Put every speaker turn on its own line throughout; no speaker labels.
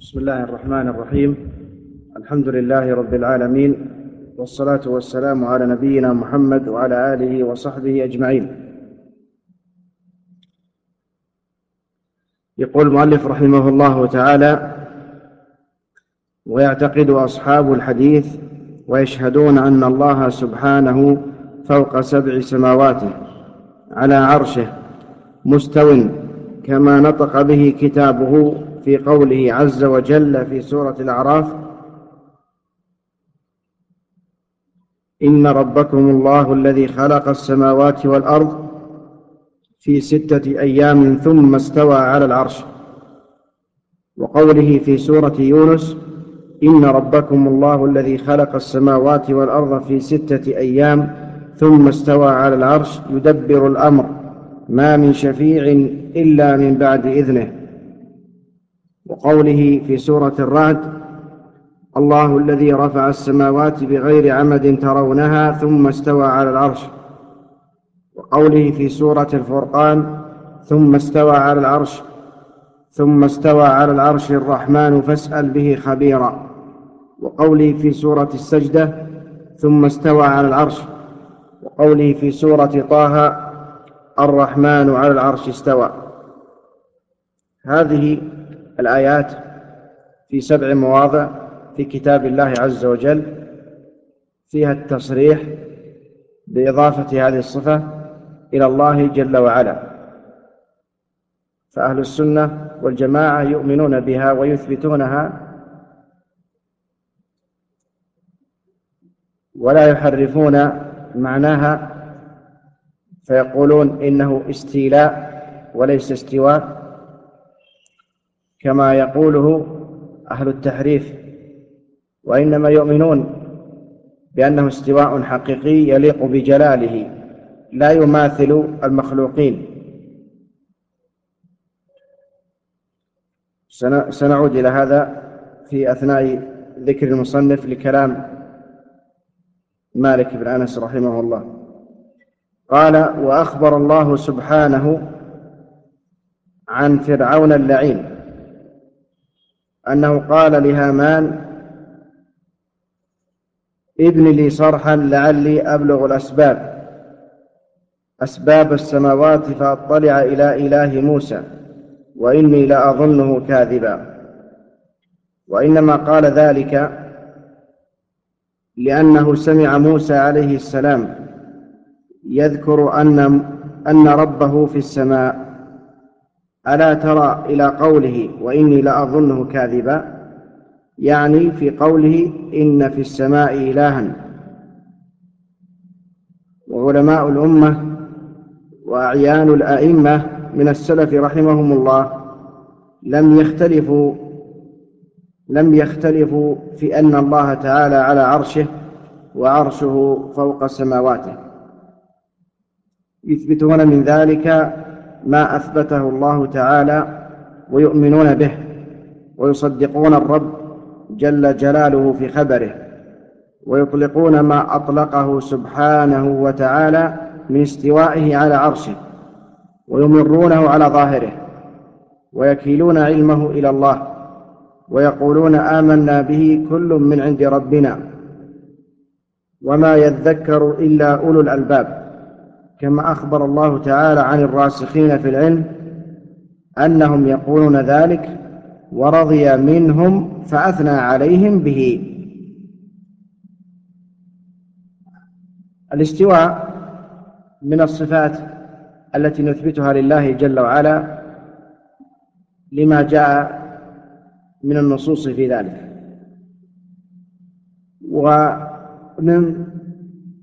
بسم الله الرحمن الرحيم. الحمد لله رب العالمين والصلاة والسلام على نبينا محمد وعلى آله وصحبه أجمعين. يقول المؤلف رحمه الله تعالى ويعتقد أصحاب الحديث ويشهدون أن الله سبحانه فوق سبع سماوات على عرشه مستو كما نطق به كتابه في قوله عز وجل في سورة الأعراف إن ربكم الله الذي خلق السماوات والأرض في ستة أيام ثم استوى على العرش. وقوله في سورة يونس إن ربكم الله الذي خلق السماوات والأرض في ستة أيام ثم استوى على العرش يدبر الأمر. ما من شفيع إلا من بعد إذنه. وقوله في سورة الرعد الله الذي رفع السماوات بغير عمد ترونها ثم استوى على العرش. وقوله في سورة الفرقان ثم استوى على العرش ثم استوى على العرش الرحمن فاسأل به خبيرا. وقوله في سورة السجدة ثم استوى على العرش. وقوله في سورة طه الرحمن على العرش استوى. هذه الآيات في سبع مواضع في كتاب الله عز وجل فيها التصريح بإضافة هذه الصفة إلى الله جل وعلا. فأهل السنة والجماعة يؤمنون بها ويثبتونها ولا يحرفون معناها فيقولون إنه استيلاء وليس استواء. كما يقوله أهل التحريف وإنما يؤمنون بأنه استواء حقيقي يليق بجلاله لا يماثل المخلوقين. سنعود إلى هذا في أثناء ذكر المصنف لكلام مالك بن أنس رحمه الله. قال وأخبر الله سبحانه عن فرعون اللعين. أنه قال لهامان ابن لي صرحا لعلي أبلغ الأسباب. أسباب السماوات فأطلع إلى إله موسى وإني لأظنه كاذبا. وإنما قال ذلك لأنه سمع موسى عليه السلام يذكر أن أن ربه في السماء. ألا ترى إلى قوله وإني لأظنه كاذبا؟ يعني في قوله إن في السماء إلها. وعلماء الأمة وأعيان الأئمة من السلف رحمهم الله لم يختلفوا لم يختلفوا في أن الله تعالى على عرشه وعرشه فوق سماواته. يثبتون من ذلك ما أثبته الله تعالى ويؤمنون به ويصدقون الرب جل جلاله في خبره ويطلقون ما أطلقه سبحانه وتعالى من استوائه على عرشه ويمرونه على ظاهره ويكيلون علمه إلى الله ويقولون آمنا به كل من عند ربنا وما يذكر إلا أولو الألباب كما أخبر الله تعالى عن الراسخين في العلم أنهم يقولون ذلك ورضي منهم فأثنى عليهم به. الاستواء من الصفات التي نثبتها لله جل وعلا لما جاء من النصوص في ذلك. ومن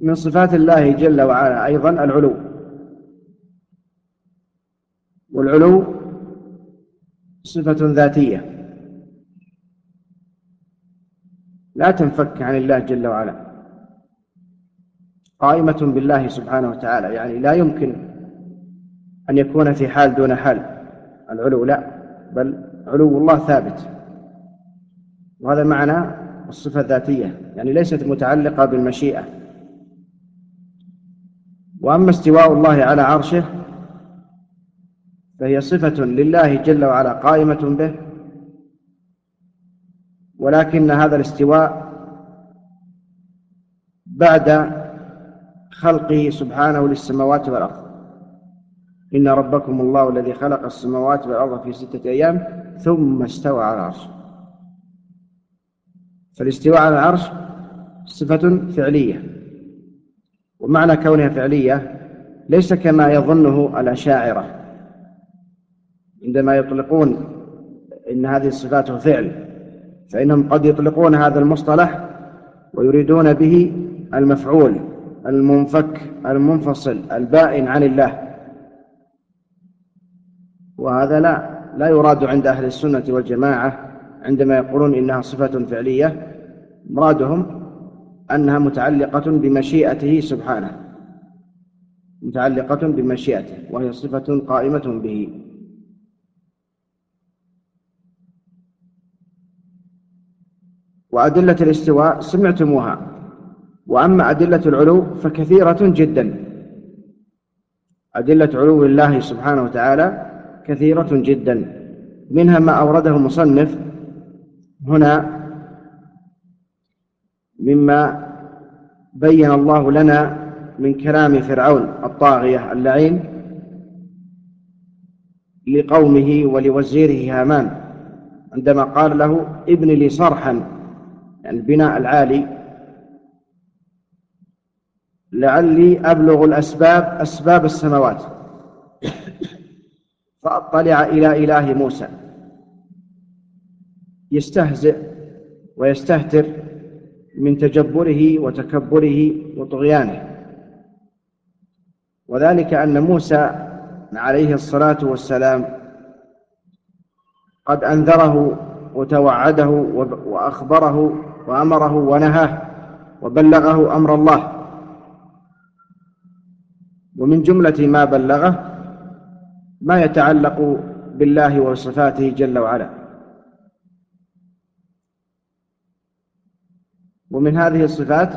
من صفات الله جل وعلا أيضا العلو. والعلو صفة ذاتية. لا تنفك عن الله جل وعلا. قائمة بالله سبحانه وتعالى. يعني لا يمكن أن يكون في حال دون حال. العلو لا بل علو الله ثابت. وهذا معنى الصفة الذاتية. يعني ليست متعلقة بالمشيئة. وأما استواء الله على عرشه فهي صفة لله جل وعلا قائمة به. ولكن هذا الاستواء بعد خلقه سبحانه للسماوات والأرض. إن ربكم الله الذي خلق السماوات والأرض في ستة أيام ثم استوى على العرش فالاستواء على العرش صفة فعلية. ومعنى كونها فعلية ليس كما يظنه الأشاعرة. عندما يطلقون إن هذه الصفات فعل فإنهم قد يطلقون هذا المصطلح ويريدون به المفعول المنفك المنفصل البائن عن الله. وهذا لا لا يراد عند أهل السنة والجماعة عندما يقولون إنها صفة فعلية مرادهم أنها متعلقة بمشيئته سبحانه. متعلقة بمشيئته وهي صفة قائمة به. وأدلة الاستواء سمعتموها. وأما أدلة العلو فكثيرة جدا. أدلة علو الله سبحانه وتعالى كثيرة جدا. منها ما أورده المصنف هنا مما بين الله لنا من كلام فرعون الطاغية اللعين لقومه ولوزيره هامان عندما قال له ابن لي صرحا يعني البناء العالي لعلي أبلغ الأسباب أسباب السماوات. فأطلع إلى إله موسى يستهزئ ويستهتر من تجبره وتكبره وطغيانه. وذلك أن موسى عليه الصلاة والسلام قد أنذره وتوعده وأخبره وأمره ونهاه وبلغه أمر الله. ومن جملة ما بلغه ما يتعلق بالله وصفاته جل وعلا. ومن هذه الصفات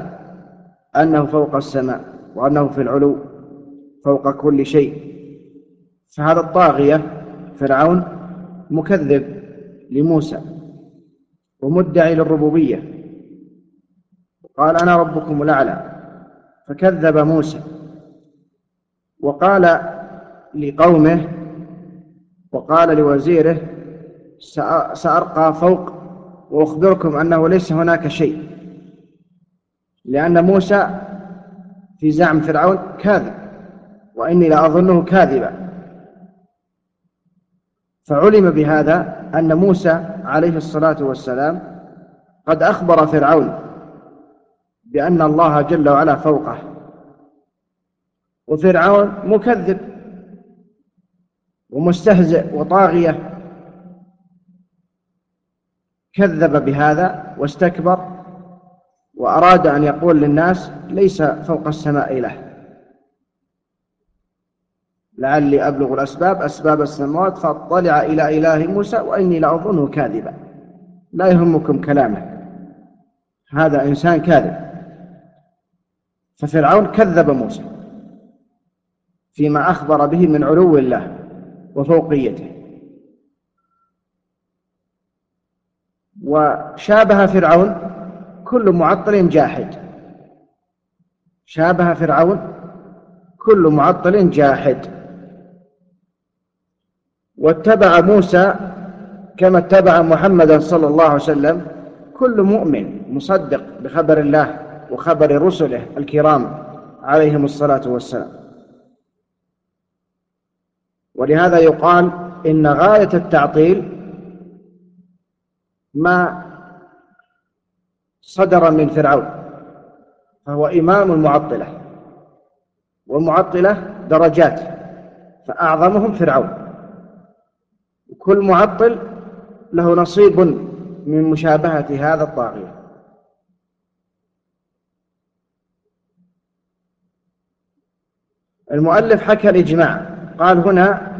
أنه فوق السماء وأنه في العلو فوق كل شيء. فهذا الطاغية فرعون مكذب لموسى ومدعي للربوبية. قال أنا ربكم الأعلى. فكذب موسى وقال لقومه وقال لوزيره سأرقى فوق وأخبركم أنه ليس هناك شيء. لأن موسى في زعم فرعون كاذب وإني لأظنه كاذبا. فعلم بهذا أن موسى عليه الصلاة والسلام قد أخبر فرعون بأن الله جل وعلا فوقه وفرعون مكذب ومستهزئ وطاغية. كذب بهذا واستكبر وأراد أن يقول للناس ليس فوق السماء إله لعلي أبلغ الأسباب. أسباب السماوات فاطلع إلى إله موسى وإني لأظنه كاذبا. لا يهمكم كلامه. هذا إنسان كاذب. ففرعون كذب موسى فيما أخبر به من علو الله وفوقيته. وشابه فرعون كل معطل جاحد. شابه فرعون؟ كل معطل جاحد. واتبع موسى كما اتبع محمدا صلى الله عليه وسلم. كل مؤمن مصدق بخبر الله وخبر رسله الكرام عليهم الصلاة والسلام. ولهذا يقال إن غاية التعطيل ما صدر من فرعون فهو إمام المعطلة والمعطلة درجات فأعظمهم فرعون. كل معطل له نصيب من مشابهة هذا الطاغية. المؤلف حكى الإجماع قال هنا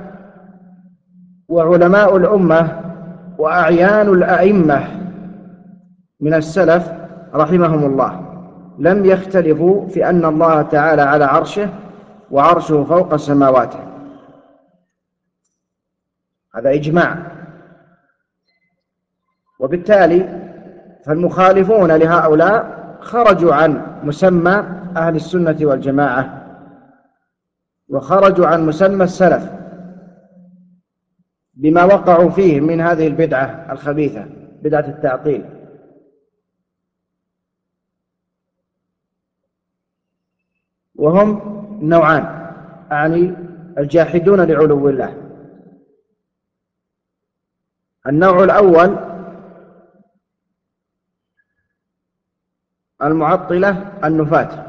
وعلماء الأمة وأعيان الأئمة من السلف رحمهم الله لم يختلفوا في أن الله تعالى على عرشه وعرشه فوق سماواته هذا إجماع. وبالتالي فالمخالفون لهؤلاء خرجوا عن مسمى أهل السنة والجماعة وخرجوا عن مسمى السلف بما وقعوا فيه من هذه البدعة الخبيثة بدعة التعطيل. وهم نوعان أعني الجاحدون لعلو الله. النوع الأول المعطلة النفاة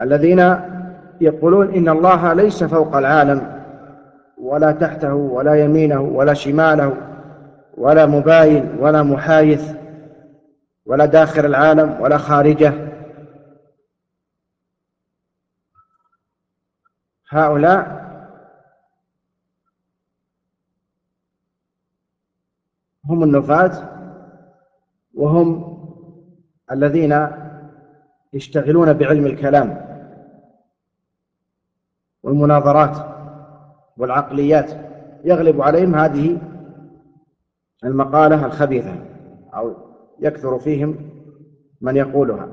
الذين يقولون إن الله ليس فوق العالم ولا تحته ولا يمينه ولا شماله. ولا مباين ولا محايث ولا داخل العالم ولا خارجه. هؤلاء هم النفاة وهم الذين يشتغلون بعلم الكلام والمناظرات والعقليات. يغلب عليهم هذه المقالة الخبيثة أو يكثر فيهم من يقولها.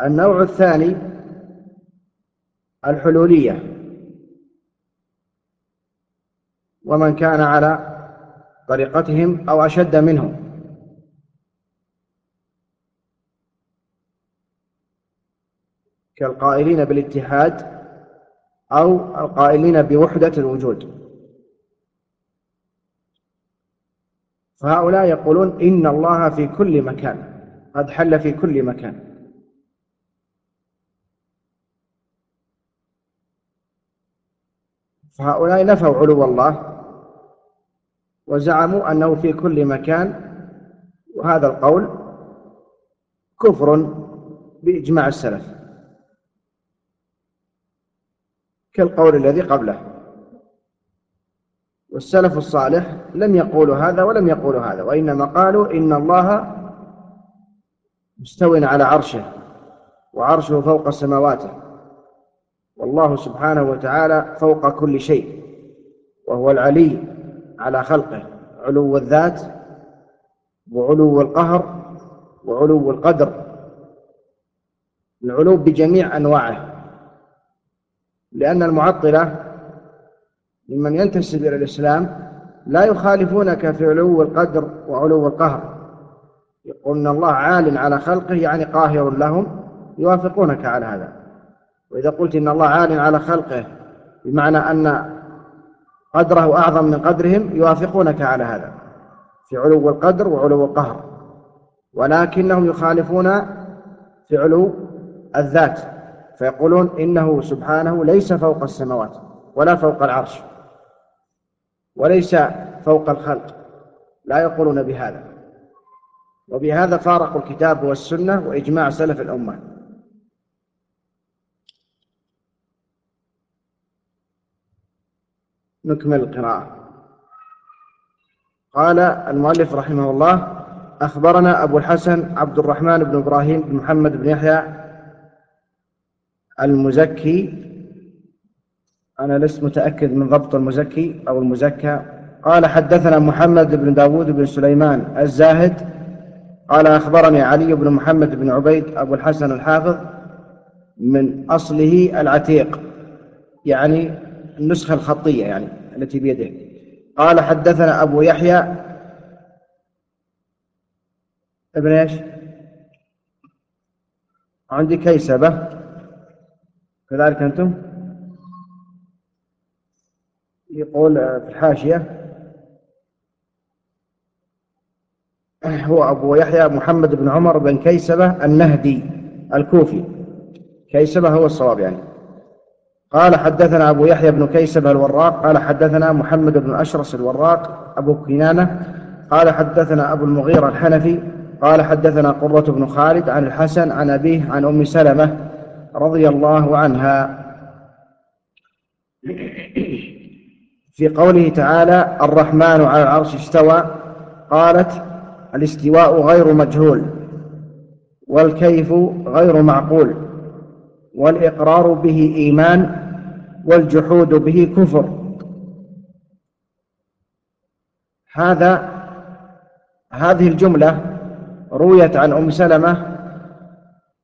النوع الثاني الحلولية. ومن كان على طريقتهم أو أشد منهم. كالقائلين بالاتحاد أو القائلين بوحدة الوجود. فهؤلاء يقولون إن الله في كل مكان قد حل في كل مكان. فهؤلاء نفوا علو الله وزعموا أنه في كل مكان وهذا القول كفر بإجماع السلف. كالقول الذي قبله. والسلف الصالح لم يقولوا هذا ولم يقولوا هذا وإنما قالوا إن الله مستو على عرشه وعرشه فوق سماواته والله سبحانه وتعالى فوق كل شيء وهو العلي على خلقه علو الذات وعلو القهر وعلو القدر العلو بجميع أنواعه لأن المعطلة ممن ينتسب إلى الإسلام لا يخالفونك في علو القدر وعلو القهر. يقول إن الله عال على خلقه يعني قاهر لهم يوافقونك على هذا. وإذا قلت إن الله عال على خلقه بمعنى أن قدره أعظم من قدرهم يوافقونك على هذا. في علو القدر وعلو القهر. ولكنهم يخالفون في علو الذات. فيقولون إنه سبحانه ليس فوق السماوات ولا فوق العرش. وليس فوق الخلق. لا يقولون بهذا. وبهذا فارقوا الكتاب والسنة وإجماع سلف الأمة. نكمل القراءة. قال المؤلف رحمه الله أخبرنا أبو الحسن عبد الرحمن بن إبراهيم بن محمد بن يحيى المزكي أنا لست متأكد من ضبط المزكي أو المزكى. قال حدثنا محمد بن داود بن سليمان الزاهد. قال أخبرني علي بن محمد بن عبيد أبو الحسن الحافظ من أصله العتيق يعني النسخة الخطية يعني التي بيده. قال حدثنا أبو يحيى. ابن إيش؟ عندي كيسبة. كذلك أنتم؟ يقول في الحاشية. هو أبو يحيى محمد بن عمر بن كيسبة النهدي الكوفي. كيسبة هو الصواب يعني. قال حدثنا أبو يحيى بن كيسبة الوراق. قال حدثنا محمد بن أشرس الوراق. أبو كنانة. قال حدثنا أبو المغيرة الحنفي. قال حدثنا قرة بن خالد عن الحسن عن أبيه عن أم سلمة رضي الله عنها. في قوله تعالى الرحمن على العرش استوى قالت الاستواء غير مجهول والكيف غير معقول والإقرار به إيمان والجحود به كفر. هذا هذه الجملة رويت عن أم سلمة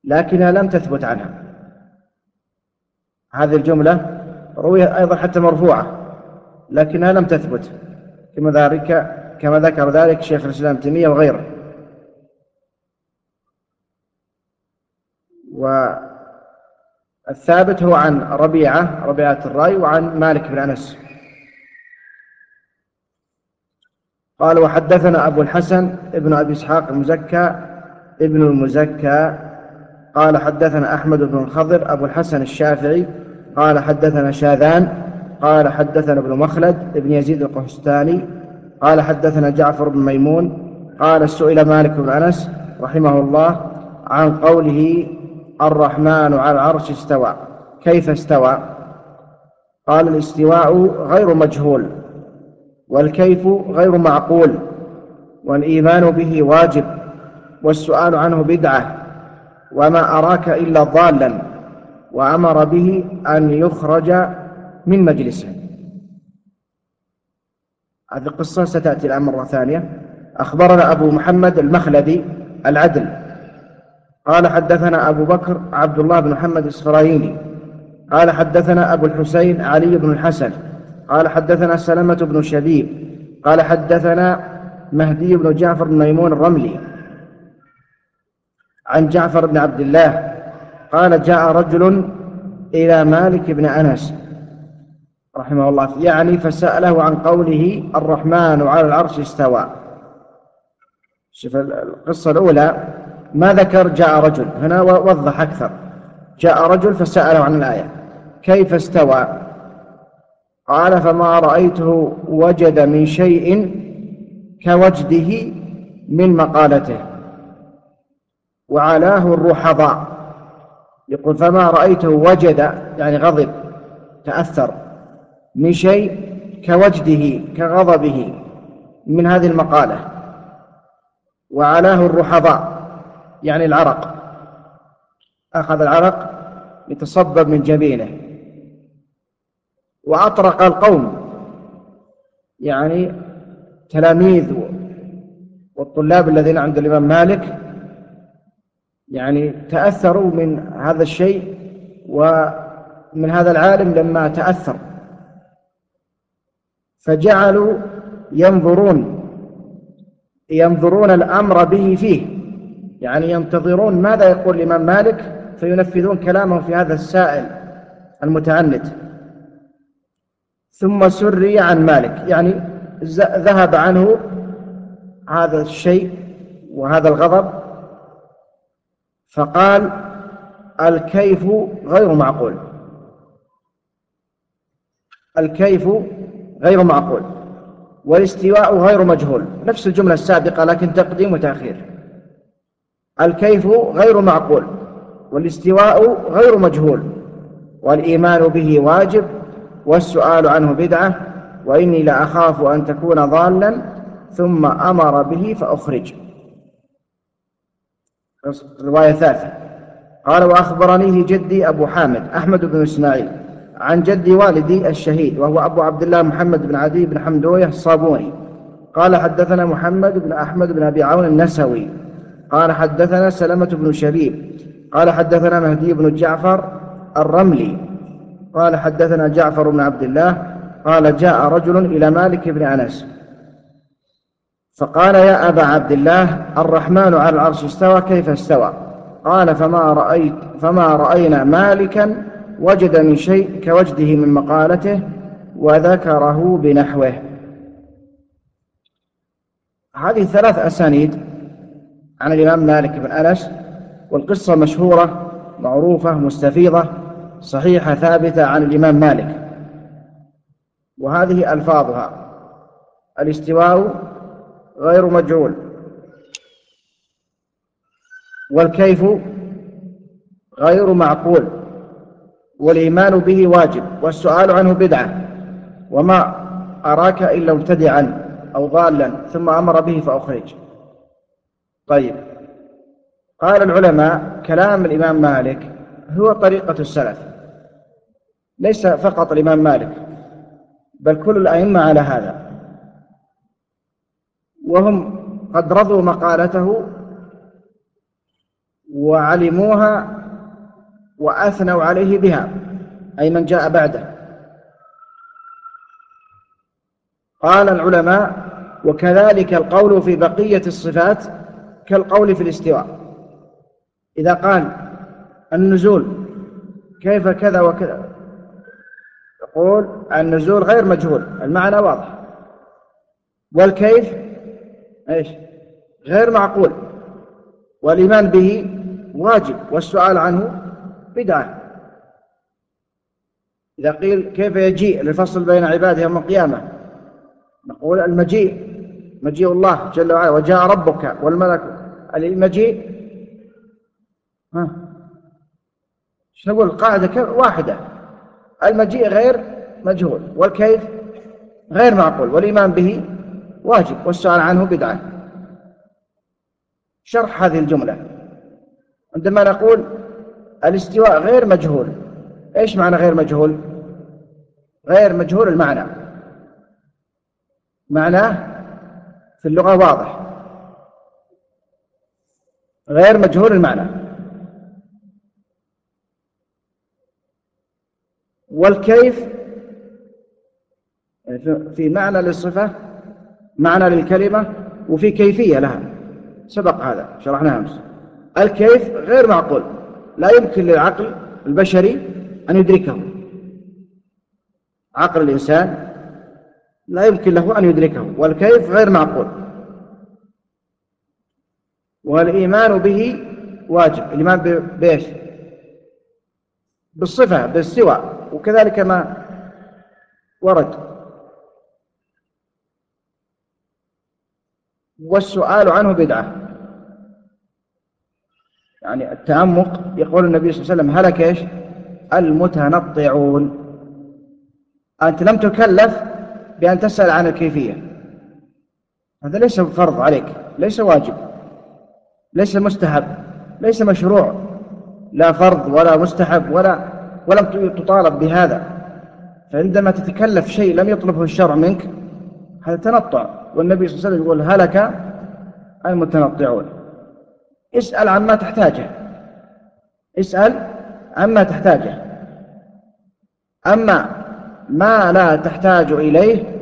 لكنها لم تثبت عنها. هذه الجملة رويت أيضا حتى مرفوعة. لكنها لم تثبت. كما ذلك كما ذكر ذلك شيخ الإسلام تيمية وغيره. والثابت هو عن ربيعة ربيعة الرأي وعن مالك بن أنس. قال وحدثنا أبو الحسن ابن أبي إسحاق المزكى ابن المزكى. قال حدثنا أحمد بن الخضر أبو الحسن الشافعي. قال حدثنا شاذان. قال حدثنا ابن مخلد ابن يزيد القحستاني قال حدثنا جعفر بن ميمون قال سئل مالك بن أنس رحمه الله عن قوله الرحمن على العرش استوى كيف استوى قال الاستواء غير مجهول والكيف غير معقول والإيمان به واجب والسؤال عنه بدعة وما أراك إلا ضالا وأمر به أن يخرج من مجلسه. هذه القصة ستأتي الآن مرة ثانية. أخبرنا أبو محمد المخلدي العدل. قال حدثنا أبو بكر عبد الله بن محمد الإسرائيلي قال حدثنا أبو الحسين علي بن الحسن. قال حدثنا سلمة بن شبيب. قال حدثنا مهدي بن جعفر بن ميمون الرملي. عن جعفر بن عبد الله. قال جاء رجل إلى مالك بن أنس. رحمه الله يعني فسأله عن قوله الرحمن على العرش استوى. شوف القصة الأولى ما ذكر جاء رجل هنا وضح أكثر. جاء رجل فسأله عن الآية كيف استوى؟ قال فما رأيته وجد من شيء كوجده من مقالته. وعلاه الرحضاء. يقول فما رأيته وجد يعني غضب تأثر. من شيء كوجده كغضبه من هذه المقالة. وعلاه الرحضاء يعني العرق. أخذ العرق يتصبب من جبينه. وأطرق القوم يعني تلاميذ والطلاب الذين عند الإمام مالك يعني تأثروا من هذا الشيء ومن هذا العالم لما تأثر. فجعلوا ينظرون ينظرون الأمر به فيه. يعني ينتظرون ماذا يقول الإمام مالك؟ فينفذون كلامه في هذا السائل المتعنت. ثم سري عن مالك. يعني ذهب عنه هذا الشيء وهذا الغضب فقال الكيف غير معقول. الكيف غير معقول. والاستواء غير مجهول. نفس الجملة السابقة لكن تقديم وتأخير. الكيف غير معقول. والاستواء غير مجهول. والإيمان به واجب. والسؤال عنه بدعة. وإني لأخاف أن تكون ضالا. ثم أمر به فأخرج. رواية ثالثة. قال وأخبرنيه جدي أبو حامد أحمد بن إسماعيل. عن جد والدي الشهيد وهو أبو عبد الله محمد بن عدي بن حمدوية الصابوني. قال حدثنا محمد بن أحمد بن أبي عون النسوي. قال حدثنا سلمة بن شبيب. قال حدثنا مهدي بن جعفر الرملي. قال حدثنا جعفر بن عبد الله. قال جاء رجل إلى مالك بن أنس. فقال يا أبا عبد الله الرحمن على العرش استوى كيف استوى؟ قال فما رأيت فما رأينا مالكا وجد من شيء كوجده من مقالته وذكره بنحوه. هذه ثلاث أسانيد عن الإمام مالك بن أنس والقصة مشهورة معروفة مستفيضة صحيحة ثابتة عن الإمام مالك. وهذه ألفاظها الاستواء غير مجهول والكيف غير معقول. والإيمان به واجب والسؤال عنه بدعة. وما أراك إلا مبتدعا أو ضالا ثم أمر به فأخرج. طيب. قال العلماء كلام الإمام مالك هو طريقة السلف ليس فقط الإمام مالك بل كل الأئمة على هذا. وهم قد رضوا مقالته وعلموها وأثنوا عليه بها أي من جاء بعده. قال العلماء وكذلك القول في بقية الصفات كالقول في الاستواء. إذا قال النزول كيف كذا وكذا يقول النزول غير مجهول المعنى واضح. والكيف إيش؟ غير معقول. والإيمان به واجب والسؤال عنه بدعة إذا قيل كيف يجيء للفصل بين عباده يوم القيامة؟ نقول المجيء. مجيء الله جل وعلا وجاء ربك والملك. المجيء؟ ها؟ نقول؟ القاعدة واحدة. المجيء غير مجهول. والكيف؟ غير معقول. والإيمان به واجب والسؤال عنه بدعة. شرح هذه الجملة. عندما نقول الاستواء غير مجهول. إيش معنى غير مجهول؟ غير مجهول المعنى. معناه في اللغة واضح. غير مجهول المعنى. والكيف؟ في معنى للصفة معنى للكلمة وفي كيفية لها. سبق هذا شرحناها أمس. الكيف غير معقول. لا يمكن للعقل البشري أن يدركه. عقل الإنسان لا يمكن له أن يدركه والكيف غير معقول. والإيمان به واجب. الإيمان بإيش؟ بالصفة بالسوى وكذلك ما ورد. والسؤال عنه بدعة. يعني التعمق يقول النبي صلى الله عليه وسلم هلك إيش؟ المتنطعون. أنت لم تكلف بأن تسأل عن الكيفية. هذا ليس فرض عليك ليس واجب ليس مستحب ليس مشروع. لا فرض ولا مستحب ولا ولم تطالب بهذا. فعندما تتكلف شيء لم يطلبه الشرع منك هذا تنطع. والنبي صلى الله عليه وسلم يقول هلك المتنطعون. اسأل عما تحتاجه. اسأل عما تحتاجه. أما ما لا تحتاج إليه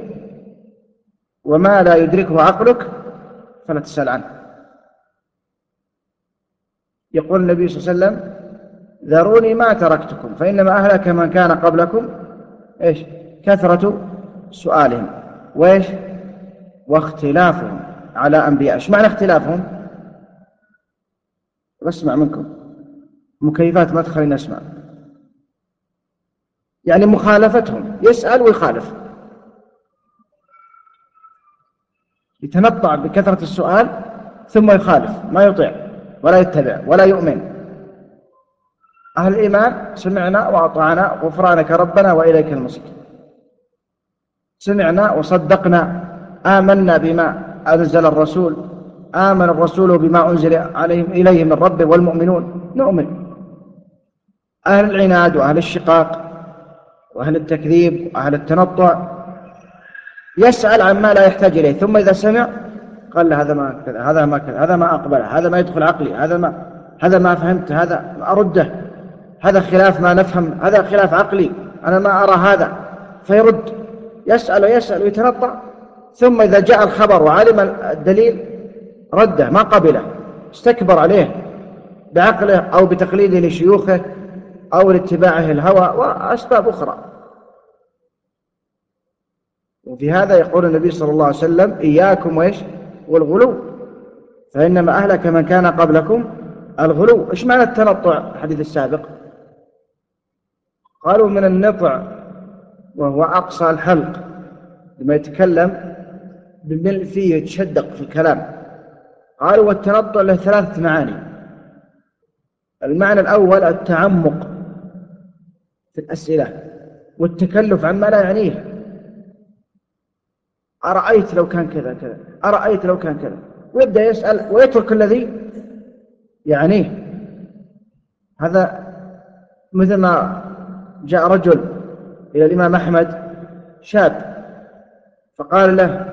وما لا يدركه عقلك فلا تسأل عنه. يقول النبي صلى الله عليه وسلم ذروني ما تركتكم فإنما أهلك من كان قبلكم. إيش؟ كثرة سؤالهم. وإيش؟ واختلافهم على أنبياء. إيش معنى اختلافهم؟ بسمع منكم. مكيفات ما تخليني أسمع. يعني مخالفتهم. يسأل ويخالف. يتنطع بكثرة السؤال ثم يخالف. ما يطيع ولا يتبع ولا يؤمن. أهل الإيمان سمعنا وأطعنا غفرانك ربنا وإليك المصير. سمعنا وصدقنا. آمنا بما أنزل الرسول آمن الرسول بما أنزل عليهم إليه من ربه والمؤمنون. نؤمن. أهل العناد وأهل الشقاق وأهل التكذيب وأهل التنطع يسأل عما لا يحتاج إليه ثم إذا سمع قال له هذا ما كذا هذا ما كذا هذا ما أقبله هذا ما يدخل عقلي هذا ما هذا ما فهمت هذا أرده هذا خلاف ما نفهم هذا خلاف عقلي أنا ما أرى هذا. فيرد يسأل ويسأل ويتنطع ثم إذا جاء الخبر وعلم الدليل رده ما قبله استكبر عليه بعقله أو بتقليده لشيوخه أو لاتباعه الهوى وأسباب أخرى. وفي هذا يقول النبي صلى الله عليه وسلم إياكم وإيش؟ والغلو. فإنما أهلك من كان قبلكم الغلو. إيش معنى التنطع؟ الحديث السابق. قالوا من النطع وهو أقصى الحلق لما يتكلم بملء فيه يتشدق في الكلام. قالوا والتنطع له ثلاثة معاني. المعنى الأول التعمق في الأسئلة والتكلف عما لا يعنيه. أرأيت لو كان كذا كذا أرأيت لو كان كذا. ويبدأ يسأل ويترك الذي يعنيه. هذا مثل ما جاء رجل إلى الإمام أحمد شاب فقال له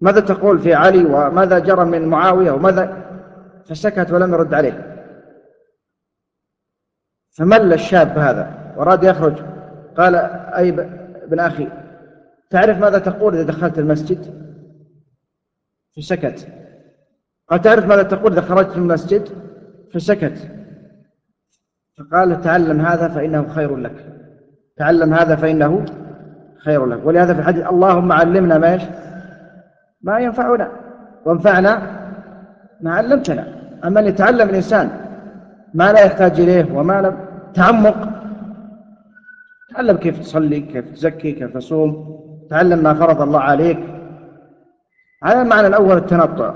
ماذا تقول في علي وماذا جرى من معاوية وماذا؟ فسكت ولم يرد عليه. فمل الشاب هذا وأراد يخرج. قال أي ابن أخي تعرف ماذا تقول إذا دخلت المسجد؟ فسكت قال تعرف ماذا تقول إذا خرجت من المسجد؟ فسكت فقال تعلم هذا فإنه خير لك. تعلم هذا فإنه خير لك. ولهذا في الحديث اللهم علمنا ما ما ينفعنا. وانفعنا ما علمتنا. أما أن يتعلم الإنسان ما لا يحتاج إليه وما لم تعمق. تعلم كيف تصلي كيف تزكي كيف تصوم. تعلم ما فرض الله عليك. هذا المعنى الأول التنطع.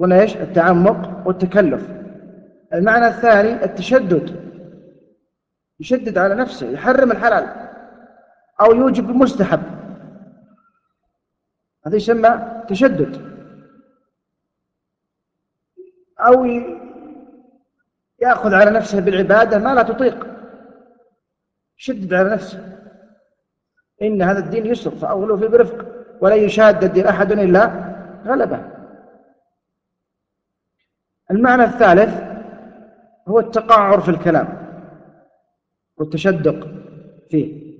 قلنا إيش؟ التعمق والتكلف. المعنى الثاني التشدد. يشدد على نفسه يحرم الحلال. أو يوجب المستحب. هذا يسمى تشدد. أو يأخذ على نفسه بالعبادة ما لا تطيق. شدد على نفسه. إن هذا الدين يسر فأولوا فيه برفق. ولا يشاد الدين أحد إلا غلبه. المعنى الثالث هو التقعر في الكلام والتشدق فيه.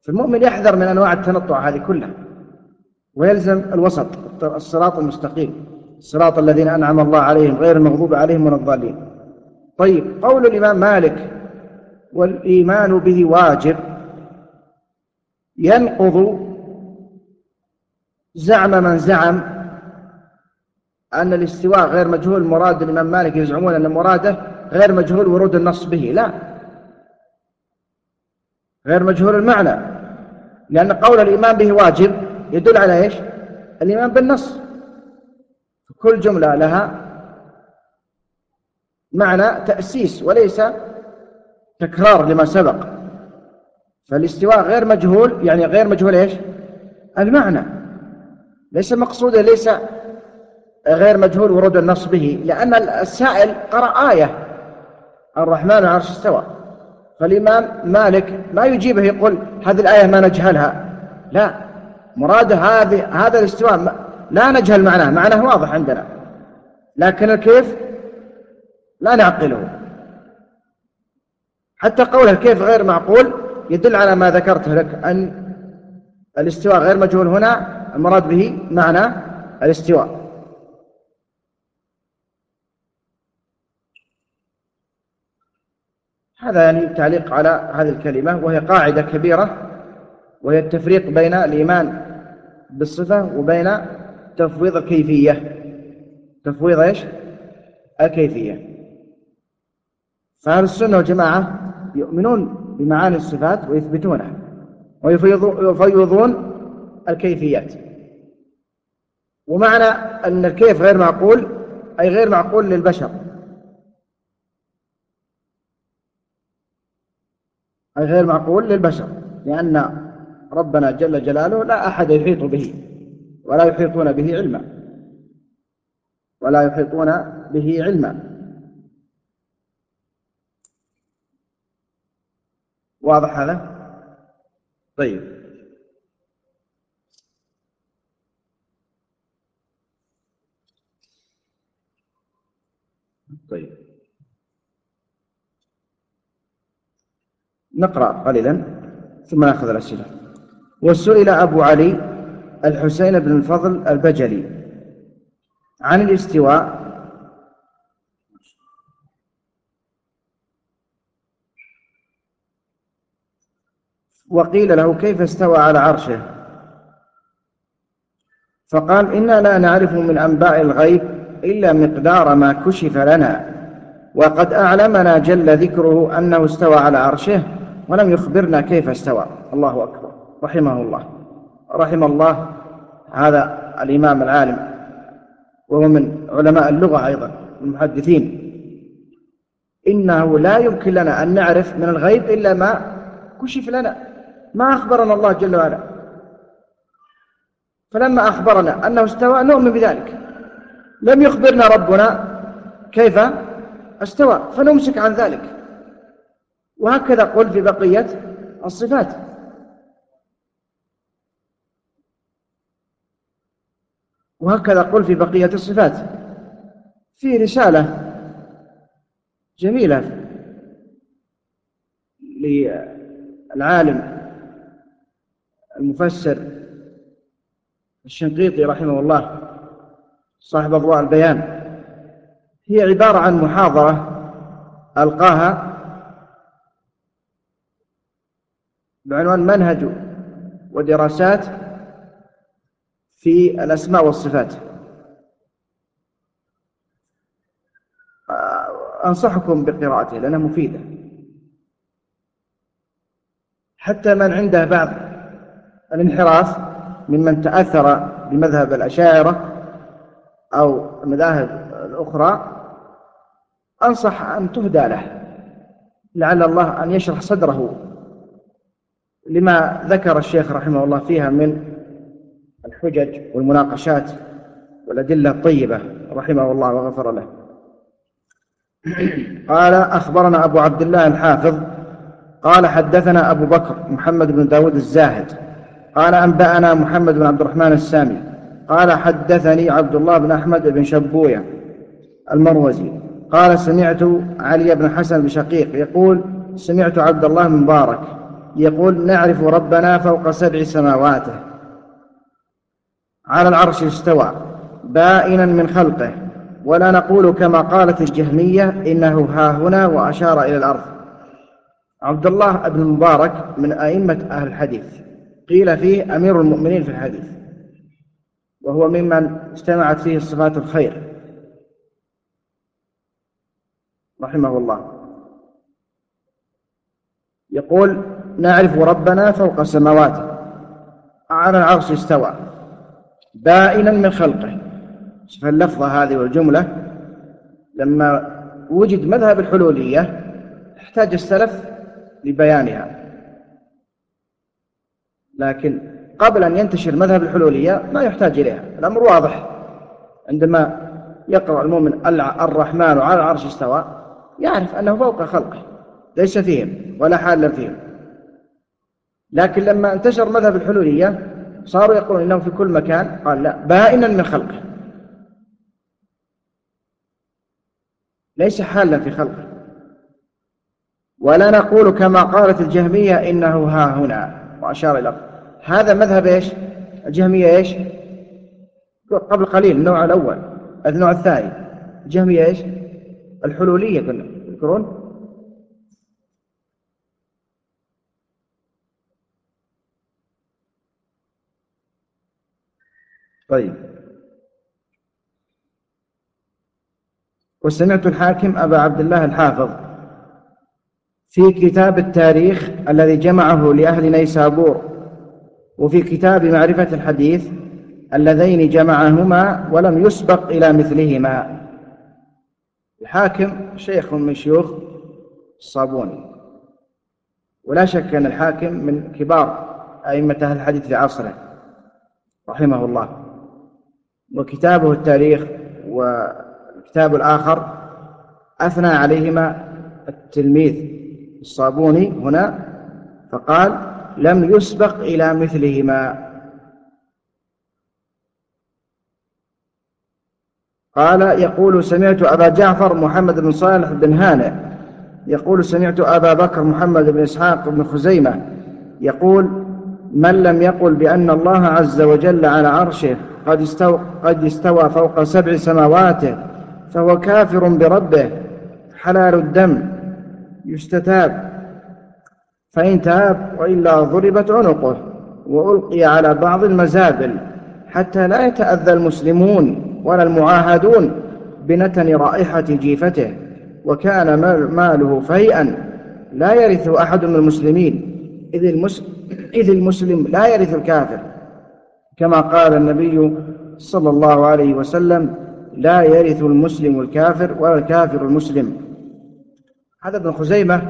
فالمؤمن يحذر من أنواع التنطع هذه كلها. ويلزم الوسط الصراط المستقيم الصراط الذين أنعم الله عليهم غير المغضوب عليهم ولا الضالين. طيب قول الإمام مالك والإيمان به واجب ينقض زعم من زعم أن الاستواء غير مجهول مراد الإمام مالك يزعمون أن مراده غير مجهول ورود النص به. لا. غير مجهول المعنى لأن قول الإيمان به واجب يدل على إيش؟ الإيمان بالنص. كل جملة لها معنى تأسيس وليس تكرار لما سبق. فالاستواء غير مجهول يعني غير مجهول إيش؟ المعنى. ليس مقصودا ليس غير مجهول ورود النص به لأن السائل قرأ آية. الرحمن العرش استوى. فالإمام مالك ما يجيبه يقول هذه الآية ما نجهلها. لا. مراد هذه هذا الاستواء لا نجهل معناه. معناه واضح عندنا. لكن الكيف لا نعقله. حتى قوله الكيف غير معقول يدل على ما ذكرته لك أن الاستواء غير مجهول هنا المراد به معنى الاستواء. هذا يعني تعليق على هذه الكلمة وهي قاعدة كبيرة وهي التفريق بين الإيمان بالصفة وبين تفويض الكيفية. تفويض إيش؟ الكيفية. فأهل السنة والجماعة يؤمنون بمعاني الصفات ويثبتونها ويفيضون الكيفيات. ومعنى أن الكيف غير معقول أي غير معقول للبشر. أي غير معقول للبشر لأن ربنا جل جلاله لا أحد يحيط به ولا يحيطون به علما. ولا يحيطون به علما. واضح هذا؟ طيب. طيب. نقرأ قليلا ثم نأخذ الأسئلة. وسئل أبو علي الحسين بن الفضل البجلي عن الاستواء. وقيل له كيف استوى على عرشه؟ فقال إنا لا نعرف من أنباء الغيب إلا مقدار ما كشف لنا وقد أعلمنا جل ذكره أنه استوى على عرشه ولم يخبرنا كيف استوى. الله أكبر. رحمه الله. رحم الله هذا الإمام العالم وهو من علماء اللغة أيضا المحدثين. إنه لا يمكن لنا أن نعرف من الغيب إلا ما كشف لنا ما أخبرنا الله جل وعلا. فلما أخبرنا أنه استوى نؤمن بذلك. لم يخبرنا ربنا كيف استوى فنمسك عن ذلك. وهكذا قل في بقية الصفات. وهكذا قل في بقية الصفات. في رسالة جميلة للعالم المفسر الشنقيطي رحمه الله صاحب أضواء البيان. هي عبارة عن محاضرة ألقاها بعنوان منهج ودراسات في الأسماء والصفات. أنصحكم بقراءته لأنها مفيدة. حتى من عنده بعض الانحراف ممن تأثر بمذهب الأشاعرة أو المذاهب الأخرى أنصح أن تهدى له. لعل الله أن يشرح صدره لما ذكر الشيخ رحمه الله فيها من الحجج والمناقشات والأدلة الطيبة رحمه الله وغفر له. قال أخبرنا أبو عبد الله الحافظ قال حدثنا أبو بكر محمد بن داود الزاهد قال أنبأنا محمد بن عبد الرحمن السامي قال حدثني عبد الله بن أحمد بن شبوية المروزي قال سمعت علي بن حسن بن شقيق يقول سمعت عبد الله بن مبارك يقول نعرف ربنا فوق سبع سماواته. على العرش استوى بائنا من خلقه ولا نقول كما قالت الجهمية إنه ها هنا وأشار إلى الأرض. عبد الله بن مبارك من أئمة أهل الحديث قيل فيه أمير المؤمنين في الحديث وهو ممن اجتمعت فيه صفات الخير. رحمه الله. يقول نعرف ربنا فوق السماوات على العرش استوى. بائنا من خلقه. شوف اللفظة هذه والجملة. لما وجد مذهب الحلولية احتاج السلف لبيانها. لكن قبل أن ينتشر مذهب الحلولية ما يحتاج إليها. الأمر واضح. عندما يقرأ المؤمن الرحمن على العرش استوى يعرف أنه فوق خلقه. ليس فيهم ولا حالا فيهم. لكن لما انتشر مذهب الحلولية صاروا يقولون إنه في كل مكان؟ قال لا بائنا من خلقه. ليس حالا في خلقه. ولا نقول كما قالت الجهمية إنه ها هنا وأشار إلى هذا مذهب إيش؟ الجهمية إيش؟ قبل قليل النوع الأول النوع الثاني. الجهمية إيش؟ الحلولية كنا يذكرون. طيب. وسمعت الحاكم أبا عبد الله الحافظ في كتاب التاريخ الذي جمعه لأهل نيسابور وفي كتاب معرفة الحديث اللذين جمعهما ولم يسبق إلى مثلهما. الحاكم شيخ من شيوخ الصابوني ولا شك أن الحاكم من كبار أئمة أهل الحديث في عصره رحمه الله. وكتابه التاريخ والكتاب الآخر أثنى عليهما التلميذ الصابوني هنا فقال لم يسبق إلى مثلهما. قال يقول سمعت أبا جعفر محمد بن صالح بن هانئ يقول سمعت أبا بكر محمد بن إسحاق بن خزيمة يقول من لم يقل بأن الله عز وجل على عرشه قد استوى, قد استوى فوق سبع سماوات فهو كافر بربه حلال الدم يستتاب. فإن تاب وإلا ضربت عنقه وألقي على بعض المزابل حتى لا يتأذى المسلمون ولا المعاهدون بنتن رائحة جيفته. وكان ماله فيئا لا يرث أحد من المسلمين إذ إذ المسلم لا يرث الكافر. كما قال النبي صلى الله عليه وسلم لا يرث المسلم الكافر ولا الكافر المسلم. هذا ابن خزيمة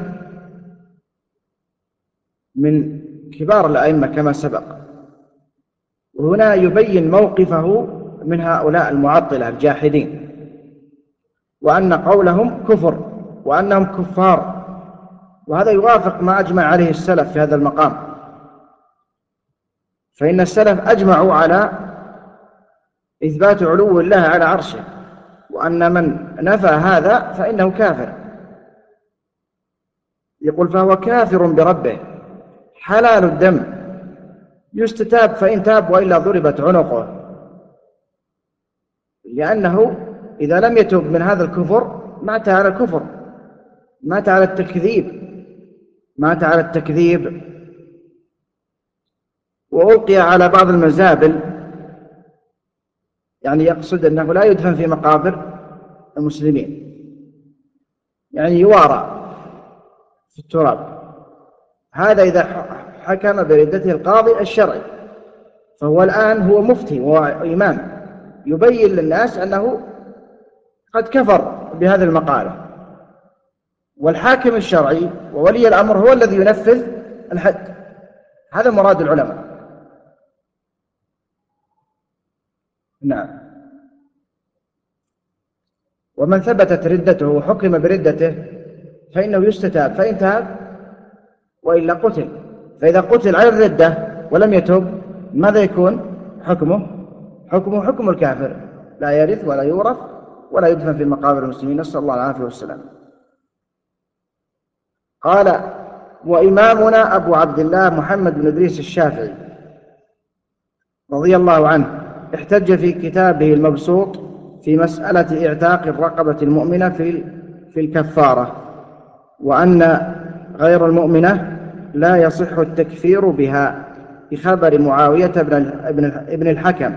من كبار الأئمة كما سبق. وهنا يبين موقفه من هؤلاء المعطلة الجاحدين وأن قولهم كفر وأنهم كفار وهذا يوافق ما أجمع عليه السلف في هذا المقام. فإن السلف أجمعوا على إثبات علو الله على عرشه وأن من نفى هذا فإنه كافر. يقول فهو كافر بربه حلال الدم يستتاب فإن تاب وإلا ضربت عنقه. لأنه إذا لم يتوب من هذا الكفر مات على الكفر مات على التكذيب مات على التكذيب. وألقي على بعض المزابل. يعني يقصد أنه لا يدفن في مقابر المسلمين. يعني يوارى في التراب. هذا إذا حكم بردته القاضي الشرعي. فهو الآن هو مفتي وإمام يبين للناس أنه قد كفر بهذه المقالة. والحاكم الشرعي وولي الأمر هو الذي ينفذ الحد. هذا مراد العلماء. نعم. ومن ثبتت ردته وحكم بردته فإنه يستتاب. فإن تاب وإلا قتل. فإذا قتل على الردة ولم يتب ماذا يكون حكمه؟ حكمه حكم الكافر. لا يرث ولا يورث ولا يدفن في مقابر المسلمين. نسأل الله العافية والسلام. قال وإمامنا أبو عبد الله محمد بن إدريس الشافعي رضي الله عنه احتج في كتابه المبسوط في مسألة إعتاق الرقبة المؤمنة في في الكفارة وأن غير المؤمنة لا يصح التكفير بها بخبر معاوية بن ابن الحكم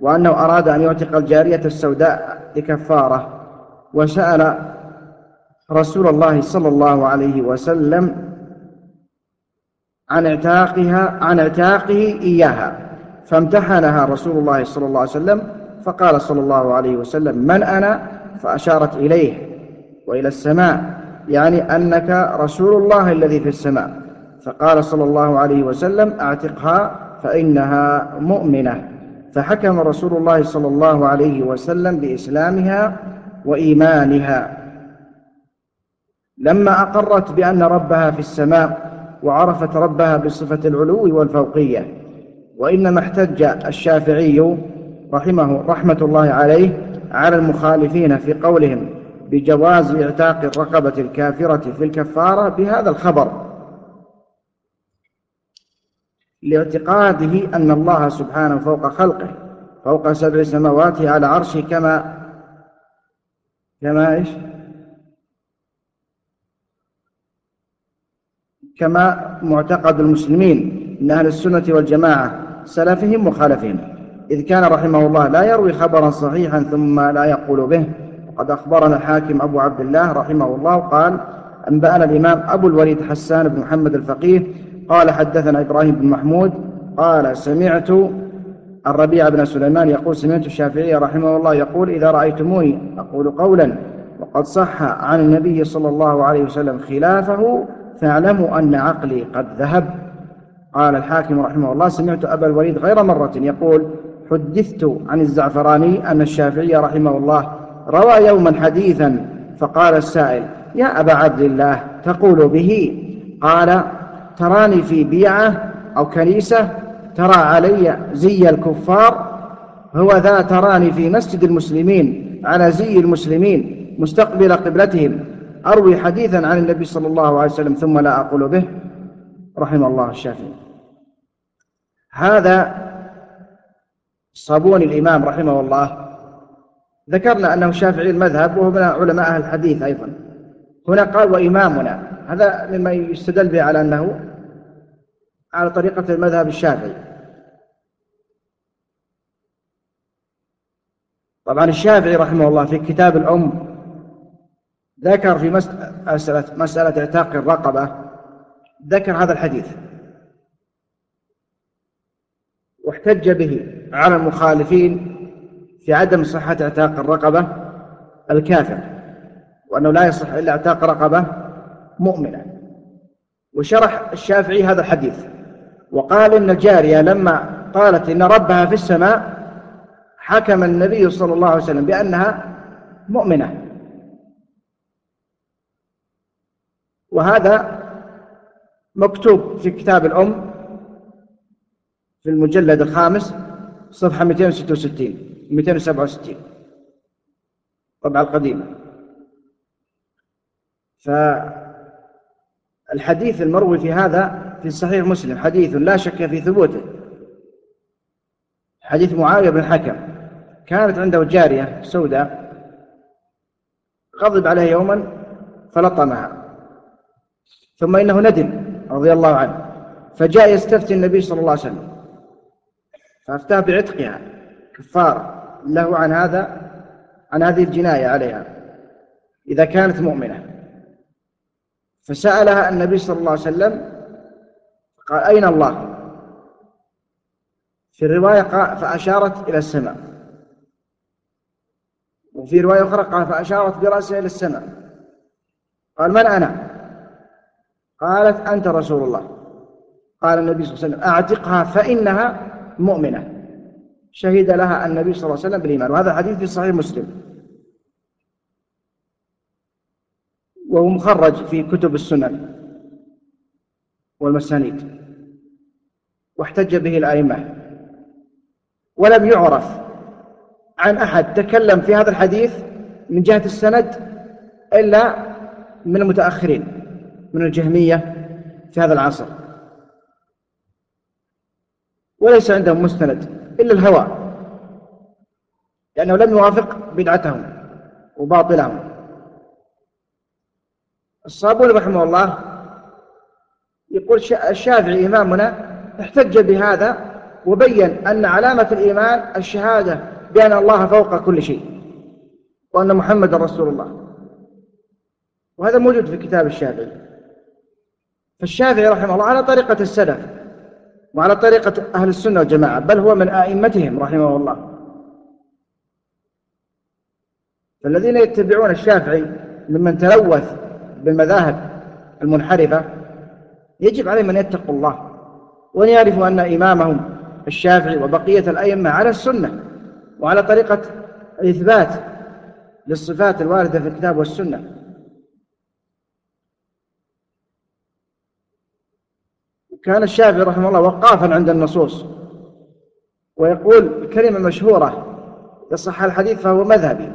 وأنه أراد أن يعتق الجارية السوداء لكفارة وسأل رسول الله صلى الله عليه وسلم عن اعتاقها عن اعتاقه إياها. فامتحنها رسول الله صلى الله عليه وسلم فقال صلى الله عليه وسلم من أنا؟ فأشارت إليه وإلى السماء يعني أنك رسول الله الذي في السماء. فقال صلى الله عليه وسلم أعتقها فإنها مؤمنة. فحكم رسول الله صلى الله عليه وسلم بإسلامها وإيمانها. لما أقرت بأن ربها في السماء وعرفت ربها بصفة العلو والفوقية وإنما احتج الشافعي رحمه رحمة الله عليه على المخالفين في قولهم بجواز اعتاق الرقبة الكافرة في الكفارة بهذا الخبر. لاعتقاده أن الله سبحانه فوق خلقه فوق سبع سماوات على عرشه كما كما إيش؟ كما معتقد المسلمين من أهل السنة والجماعة سلفهم وخالفهم. إذ كان رحمه الله لا يروي خبرا صحيحا ثم لا يقول به. وقد أخبرنا الحاكم أبو عبد الله رحمه الله قال أنبأنا الإمام أبو الوليد حسان بن محمد الفقيه قال حدثنا إبراهيم بن محمود قال سمعت الربيع بن سليمان يقول سمعت الشافعي رحمه الله يقول إذا رأيتموني أقول قولا. وقد صح عن النبي صلى الله عليه وسلم خلافه فاعلموا أن عقلي قد ذهب. قال الحاكم رحمه الله سمعت أبا الوليد غير مرة يقول حدثت عن الزعفراني أن الشافعي رحمه الله روى يوما حديثا فقال السائل يا أبا عبد الله تقول به؟ قال تراني في بيعة أو كنيسة ترى علي زي الكفار هو ذا تراني في مسجد المسلمين على زي المسلمين مستقبل قبلتهم أروي حديثا عن النبي صلى الله عليه وسلم ثم لا أقول به. رحم الله الشافعي. هذا صابون الإمام رحمه الله. ذكرنا أنه شافعي المذهب وهو من علماء أهل الحديث أيضا. هنا قال وإمامنا. هذا مما يستدل به على أنه على طريقة المذهب الشافعي. طبعا الشافعي رحمه الله في كتاب الأم ذكر في مسألة, مسألة إعتاق الرقبة. ذكر هذا الحديث. واحتج به على المخالفين في عدم صحة اعتاق الرقبة الكافر وأنه لا يصح إلا اعتاق رقبة مؤمنة. وشرح الشافعي هذا الحديث وقال إن الجارية لما قالت إن ربها في السماء حكم النبي صلى الله عليه وسلم بأنها مؤمنة. وهذا مكتوب في كتاب الأم في المجلد الخامس صفحة 266 267 طبعا القديمة فالحديث المروي في هذا في صحيح مسلم حديث لا شك في ثبوته. حديث معاوية بن الحكم كانت عنده جارية سوداء غضب عليها يوما فلطمها. ثم إنه ندم. رضي الله عنه فجاء يستفتي النبي صلى الله عليه وسلم. فأفتاه بعتقها كفار له عن هذا عن هذه الجناية عليها إذا كانت مؤمنة. فسألها النبي صلى الله عليه وسلم قال أين الله؟ في الرواية قال فأشارت إلى السماء. وفي رواية أخرى قال فأشارت برأسها إلى السماء. قال من أنا؟ قالت أنت رسول الله. قال النبي صلى الله عليه وسلم أعتقها فإنها مؤمنة. شهد لها النبي صلى الله عليه وسلم بالإيمان. وهذا حديث في صحيح مسلم. وهو مخرج في كتب السنن والمسانيد. واحتج به الأئمة. ولم يعرف عن أحد. تكلم في هذا الحديث من جهة السند إلا من المتأخرين. من الجهمية في هذا العصر. وليس عندهم مستند إلا الهوى لأنه لم يوافق بدعتهم وباطلهم. الصابون رحمه الله يقول الشافعي إمامنا احتج بهذا وبين أن علامة الإيمان الشهادة بأن الله فوق كل شيء وأن محمد رسول الله. وهذا موجود في كتاب الشافعي. فالشافعي رحمه الله على طريقة السلف وعلى طريقة أهل السنة والجماعة بل هو من آئمتهم رحمه الله. فالذين يتبعون الشافعي ممن تلوث بالمذاهب المنحرفة يجب عليهم أن يتقوا الله وأن يعرفوا أن إمامهم الشافعي وبقية الأئمة على السنة وعلى طريقة الإثبات للصفات الواردة في الكتاب والسنة. كان الشافعي رحمه الله وقافا عند النصوص ويقول كلمة مشهورة يصح الحديث فهو مذهبي.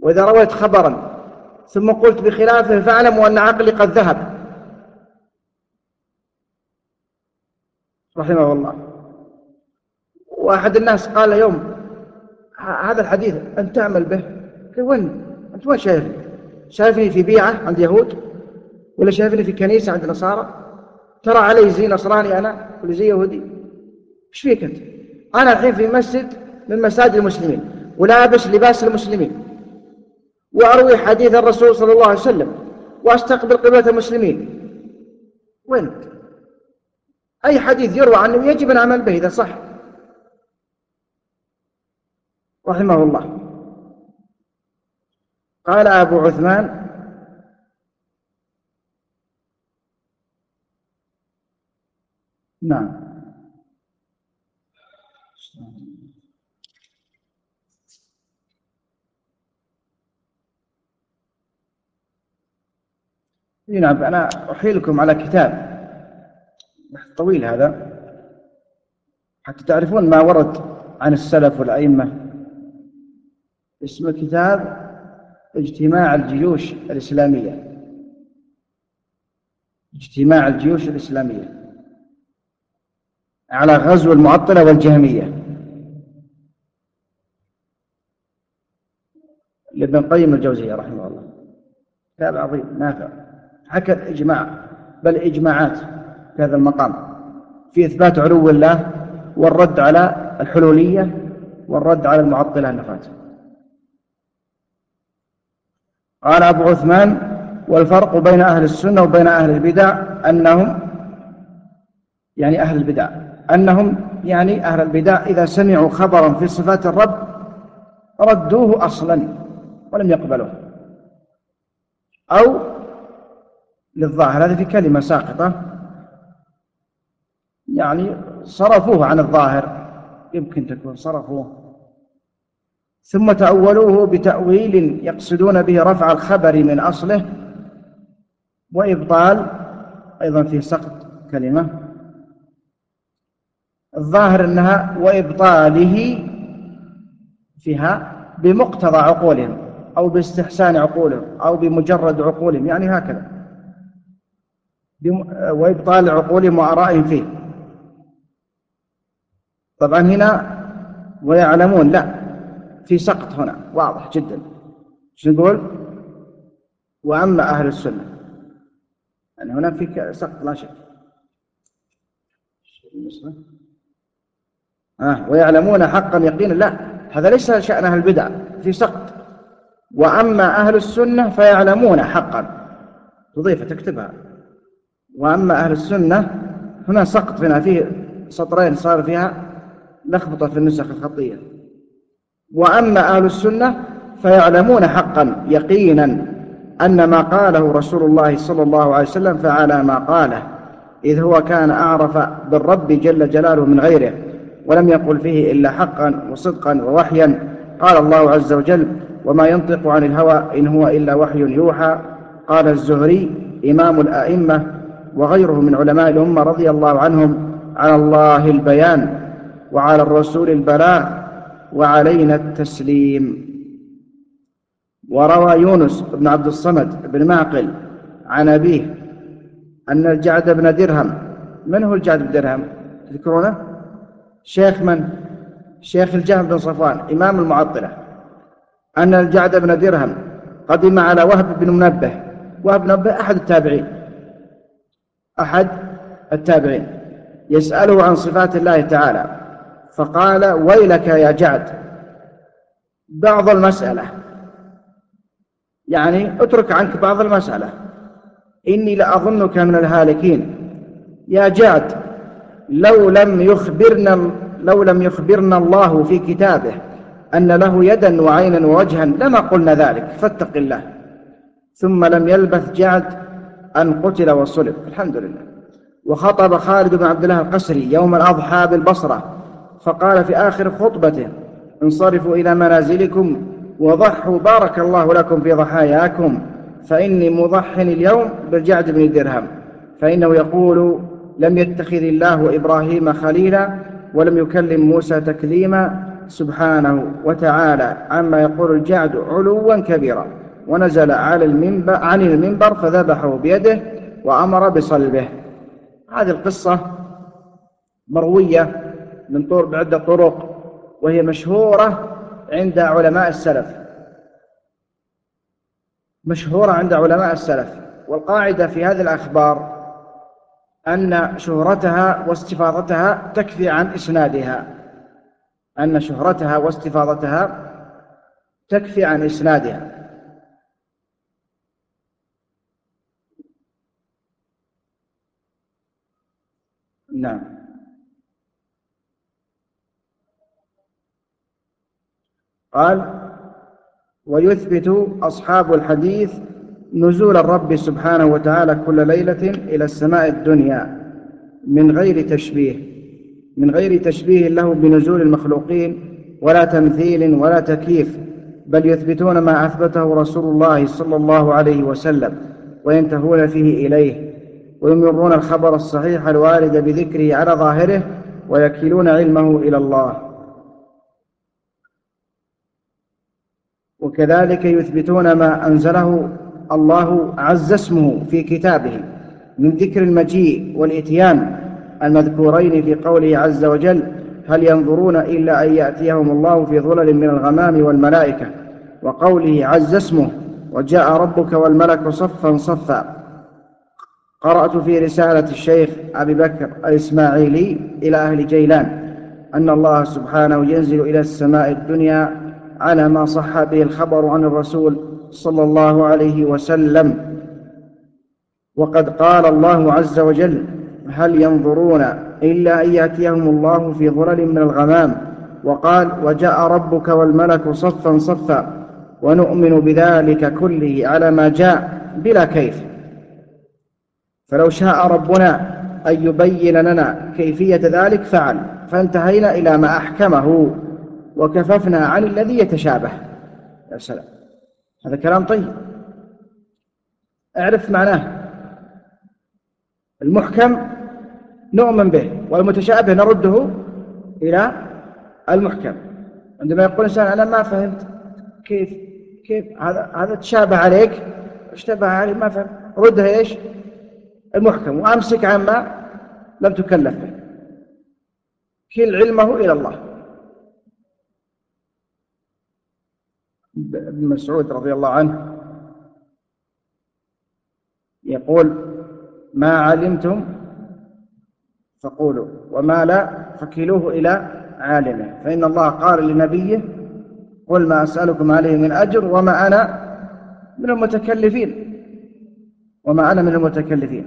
وإذا رويت خبرا ثم قلت بخلافه فاعلموا أن عقلي قد ذهب. رحمه الله. وأحد الناس قال يوم هذا الحديث أنت تعمل به؟ قال وين؟ أنت وين شايفني؟ شايفني في بيعة عند يهود ولا شايفني في كنيسة عند نصارى؟ ترى علي زي نصراني أنا؟ ولا زي يهودي. إيش فيك أنت؟ أنا الحين في مسجد من مساجد المسلمين ولابس لباس المسلمين وأروي حديث الرسول صلى الله عليه وسلم وأستقبل قبلة المسلمين. وين؟ أي حديث يروى عنه يجب أن أعمل به إذا صح؟ رحمه الله. قال أبو عثمان نعم. نعم أنا أحيلكم على كتاب. طويل هذا. حتى تعرفون ما ورد عن السلف والأئمة. اسم الكتاب اجتماع الجيوش الإسلامية. اجتماع الجيوش الإسلامية. على غزو المعطلة والجهمية. لابن قيم الجوزية رحمه الله. كتاب عظيم نافع. حكى الإجماع بل إجماعات في هذا المقام. في إثبات علو الله والرد على الحلولية والرد على المعطلة النفات قال أبو عثمان والفرق بين أهل السنة وبين أهل البدع أنهم يعني أهل البدع. أنهم يعني أهل البدع إذا سمعوا خبرا في صفات الرب ردوه أصلا ولم يقبلوه. أو للظاهر هذه في كلمة ساقطة. يعني صرفوه عن الظاهر. يمكن تكون صرفوه. ثم تأولوه بتأويل يقصدون به رفع الخبر من أصله. وإبطال أيضا في سقط كلمة. الظاهر أنها وإبطاله فيها بمقتضى عقولهم أو باستحسان عقولهم أو بمجرد عقولهم يعني هكذا. وإبطال عقولهم وآرائهم فيه. طبعا هنا ويعلمون لا في سقط هنا واضح جدا. شو نقول؟ وأما أهل السنة يعني هنا في سقط لا شك. آه ويعلمون حقا يقينا لا هذا ليس شأن أهل البدع في سقط. وأما أهل السنة فيعلمون حقا. تضيف تكتبها. وأما أهل السنة هنا سقط هنا فيه سطرين صار فيها لخبطة في النسخ الخطية. وأما أهل السنة فيعلمون حقا يقينا أن ما قاله رسول الله صلى الله عليه وسلم فعلى ما قاله. إذ هو كان أعرف بالرب جل جلاله من غيره. ولم يقل فيه إلا حقا وصدقا ووحيا. قال الله عز وجل وما ينطق عن الهوى إن هو إلا وحي يوحى. قال الزهري إمام الأئمة وغيره من علماء الأمة رضي الله عنهم على الله البيان وعلى الرسول البلاغ وعلينا التسليم. وروى يونس بن عبد الصمد بن معقل عن أبيه أن الجعد بن درهم من هو الجعد بن درهم؟ تذكرونه؟ شيخ من؟ شيخ الجهم بن صفوان إمام المعطلة. أن الجعد بن درهم قدم على وهب بن منبه. وهب بن منبه أحد التابعين. أحد التابعين. يسأله عن صفات الله تعالى. فقال ويلك يا جعد. بعض المسألة. يعني اترك عنك بعض المسألة. إني لأظنك من الهالكين. يا جعد لو لم يخبرنا لو لم يخبرنا الله في كتابه أن له يدا وعينا ووجها لما قلنا ذلك فاتق الله. ثم لم يلبث جعد أن قتل وصلب. الحمد لله. وخطب خالد بن عبد الله القسري يوم الأضحى بالبصرة فقال في آخر خطبته انصرفوا إلى منازلكم وضحوا بارك الله لكم في ضحاياكم فإني مضح اليوم بالجعد بن درهم فإنه يقول لم يتخذ الله إبراهيم خليلا ولم يكلم موسى تكليما سبحانه وتعالى. عما يقول الجعد علوا كبيرا. ونزل على المنبر عن المنبر فذبحه بيده وأمر بصلبه. هذه القصة مروية من طرق بعدة طرق وهي مشهورة عند علماء السلف. مشهورة عند علماء السلف. والقاعدة في هذه الأخبار أن شهرتها واستفاضتها تكفي عن إسنادها. أن شهرتها واستفاضتها تكفي عن إسنادها. نعم. قال ويثبت أصحاب الحديث نزول الرب سبحانه وتعالى كل ليلة إلى السماء الدنيا من غير تشبيه من غير تشبيه له بنزول المخلوقين ولا تمثيل ولا تكييف بل يثبتون ما أثبته رسول الله صلى الله عليه وسلم وينتهون فيه إليه ويمرون الخبر الصحيح الوارد بذكره على ظاهره ويكلون علمه إلى الله. وكذلك يثبتون ما أنزله الله عز اسمه في كتابه من ذكر المجيء والإتيان المذكورين في قوله عز وجل هل ينظرون إلا أن يأتيهم الله في ظلل من الغمام والملائكة وقوله عز اسمه وجاء ربك والملك صفا صفا قرأت في رسالة الشيخ أبي بكر الإسماعيلي إلى أهل جيلان أن الله سبحانه ينزل إلى السماء الدنيا على ما صح به الخبر عن الرسول صلى الله عليه وسلم. وقد قال الله عز وجل هل ينظرون إلا أن يأتيهم الله في ظلل من الغمام؟ وقال وجاء ربك والملك صفا صفا ونؤمن بذلك كله على ما جاء بلا كيف. فلو شاء ربنا أن يبين لنا كيفية ذلك فعل. فانتهينا إلى ما أحكمه وكففنا عن الذي يتشابه. يا سلام. هذا كلام طيب. اعرف معناه. المحكم نؤمن به والمتشابه نرده إلى المحكم. عندما يقول الإنسان أنا ما فهمت كيف كيف هذا هذا تشابه عليك اشتبه عليك ما فهمت. ردها إيش؟ المحكم. وأمسك عما لم تكلف به. كل علمه إلى الله. ابن مسعود رضي الله عنه يقول ما علمتم فقولوا وما لا فكلوه إلى عالمه. فإن الله قال لنبيه قل ما أسألكم عليه من أجر وما أنا من المتكلفين. وما أنا من المتكلفين.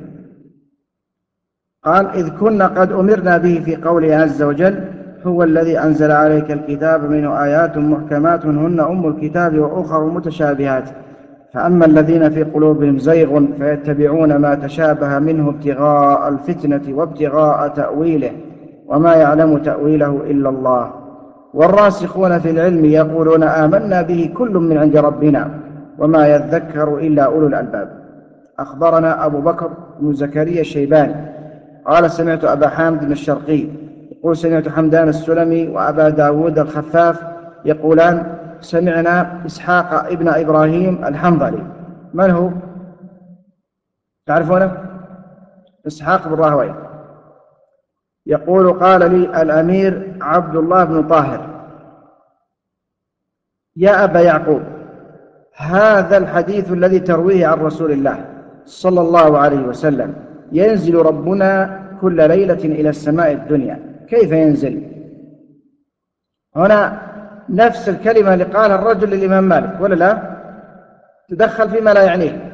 قال إذ كنا قد أمرنا به في قوله عز وجل هو الذي أنزل عليك الكتاب منه آيات محكمات هن أم الكتاب وأخر متشابهات. فأما الذين في قلوبهم زيغ فيتبعون ما تشابه منه ابتغاء الفتنة وابتغاء تأويله وما يعلم تأويله إلا الله. والراسخون في العلم يقولون آمنا به كل من عند ربنا وما يذكر إلا أولو الألباب. أخبرنا أبو بكر بن زكريا الشيباني قال سمعت أبا حامد الشرقي يقول سمعت حمدان السلمي وأبا داود الخفاف يقولان سمعنا إسحاق ابن إبراهيم الحنظلي من هو؟ تعرفونه؟ إسحاق بن راهوي يقول قال لي الأمير عبد الله بن طاهر يا أبا يعقوب هذا الحديث الذي ترويه عن رسول الله صلى الله عليه وسلم ينزل ربنا كل ليلة إلى السماء الدنيا كيف ينزل؟ هنا نفس الكلمة اللي قالها الرجل للإمام مالك ولا لا؟ تدخل فيما لا يعنيه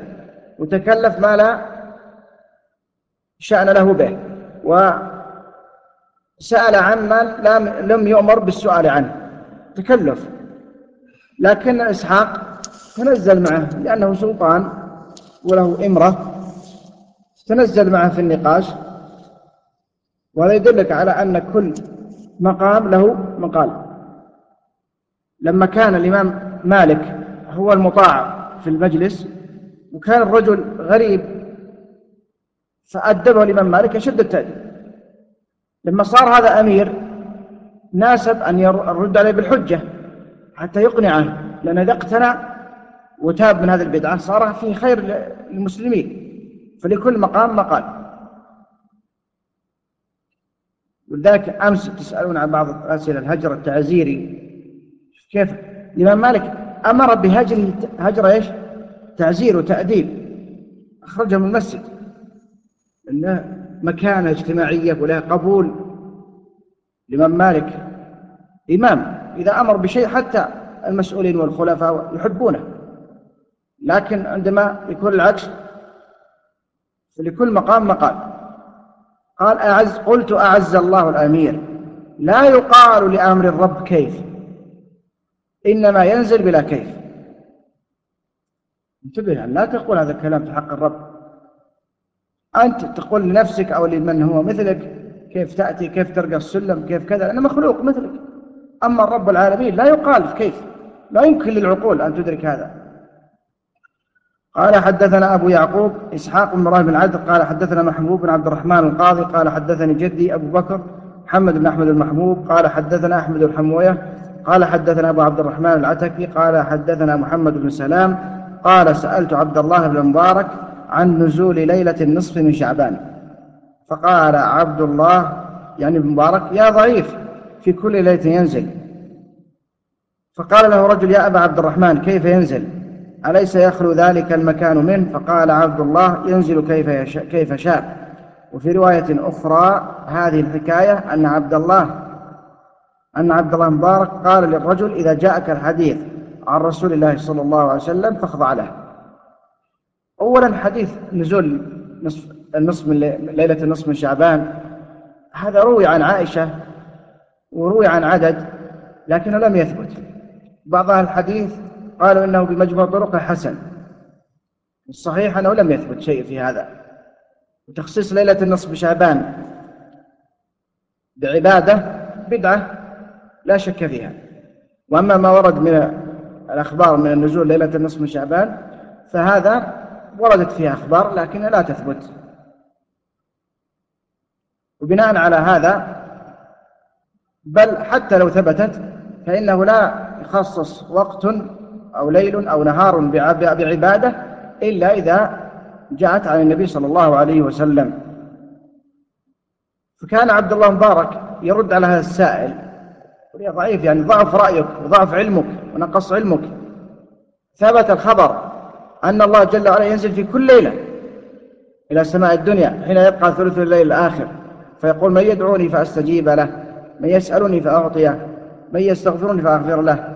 وتكلف ما لا شأن له به وسأل عما لم يؤمر بالسؤال عنه. تكلف. لكن إسحاق تنزل معه لأنه سلطان وله إمرة. تنزل معه في النقاش. وهذا يدلك على أن كل مقام له مقال. لما كان الإمام مالك هو المطاع في المجلس وكان الرجل غريب فأدبه الإمام مالك أشد التأديب. لما صار هذا أمير ناسب أن يرد عليه بالحجة حتى يقنعه لأن إذا اقتنع وتاب من هذه البدعة صار في خير للمسلمين. فلكل مقام مقال. ولذلك أمس تسألون عن بعض الأسئلة الهجر التعزيري. كيف؟ الإمام مالك أمر بهجر هجر إيش؟ تعزير وتأديب. أخرجه من المسجد. إنه مكانة اجتماعية وله قبول. الإمام مالك إمام. إذا أمر بشيء حتى المسؤولين والخلفاء يحبونه. لكن عندما يكون العكس فلكل مقام مقال. قال أعز قلت أعز الله الأمير. لا يقال لأمر الرب كيف إنما ينزل بلا كيف. انتبه يعني لا تقول هذا الكلام في حق الرب. أنت تقول لنفسك أو لمن هو مثلك كيف تأتي كيف ترقى السلم كيف كذا أنا مخلوق مثلك. أما الرب العالمين لا يقال كيف لا يمكن للعقول أن تدرك هذا. قال حدثنا أبو يعقوب إسحاق بن إبراهيم بن عبد قال حدثنا محبوب بن عبد الرحمن القاضي قال حدثني جدي أبو بكر محمد بن أحمد المحبوب قال حدثنا أحمد الحموية قال حدثنا أبو عبد الرحمن العتكي قال حدثنا محمد بن سلام قال سألت عبد الله بن مبارك عن نزول ليلة النصف من شعبان. فقال عبد الله يعني بن مبارك يا ضعيف في كل ليلة ينزل. فقال له رجل يا أبا عبد الرحمن كيف ينزل؟ أليس يخلو ذلك المكان منه؟ فقال عبد الله ينزل كيف, يشاء كيف شاء. وفي رواية أخرى هذه الحكاية أن عبد الله أن عبد الله مبارك قال للرجل إذا جاءك الحديث عن رسول الله صلى الله عليه وسلم فاخضع له. أولا حديث نزول نصف النصف من ليلة النصف من شعبان. هذا روي عن عائشة وروي عن عدد لكنه لم يثبت. بعض الحديث قالوا إنه بمجموع طرق حسن. الصحيح أنه لم يثبت شيء في هذا. وتخصيص ليلة النصف شعبان بعبادة بدعة لا شك فيها. وأما ما ورد من الأخبار من النزول ليلة النصف من شعبان فهذا وردت فيها أخبار لكنها لا تثبت. وبناء على هذا بل حتى لو ثبتت فإنه لا يخصص وقت أو ليل أو نهار بعبادة إلا إذا جاءت عن النبي صلى الله عليه وسلم. فكان عبد الله مبارك يرد على هذا السائل ضعيف يعني ضعف رأيك وضعف علمك ونقص علمك. ثبت الخبر أن الله جل وعلا ينزل في كل ليلة إلى سماء الدنيا حين يبقى ثلث الليل الآخر. فيقول من يدعوني فأستجيب له من يسألني فأعطيه من يستغفرني فأغفر له.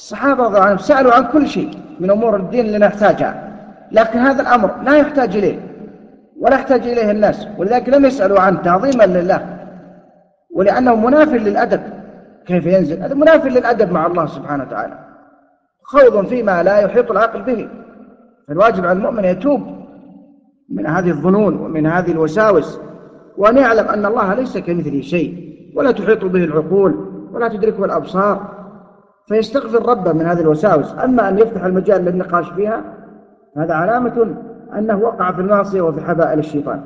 الصحابة رضي الله عنهم سألوا عن كل شيء من أمور الدين اللي نحتاجها. لكن هذا الأمر لا يحتاج إليه ولا يحتاج إليه الناس. ولذلك لم يسألوا عنه تعظيما لله. ولأنه مناف للأدب. كيف ينزل هذا؟ مناف للأدب مع الله سبحانه وتعالى. خوض فيما لا يحيط العقل به. فالواجب على المؤمن يتوب من هذه الظنون ومن هذه الوساوس. وأن يعلم أن الله ليس كمثله شيء. ولا تحيط به العقول ولا تدركه الأبصار. فيستغفر ربه من هذه الوساوس. أما أن يفتح المجال للنقاش فيها هذا علامة أنه وقع في المعصية وفي حبائل الشيطان.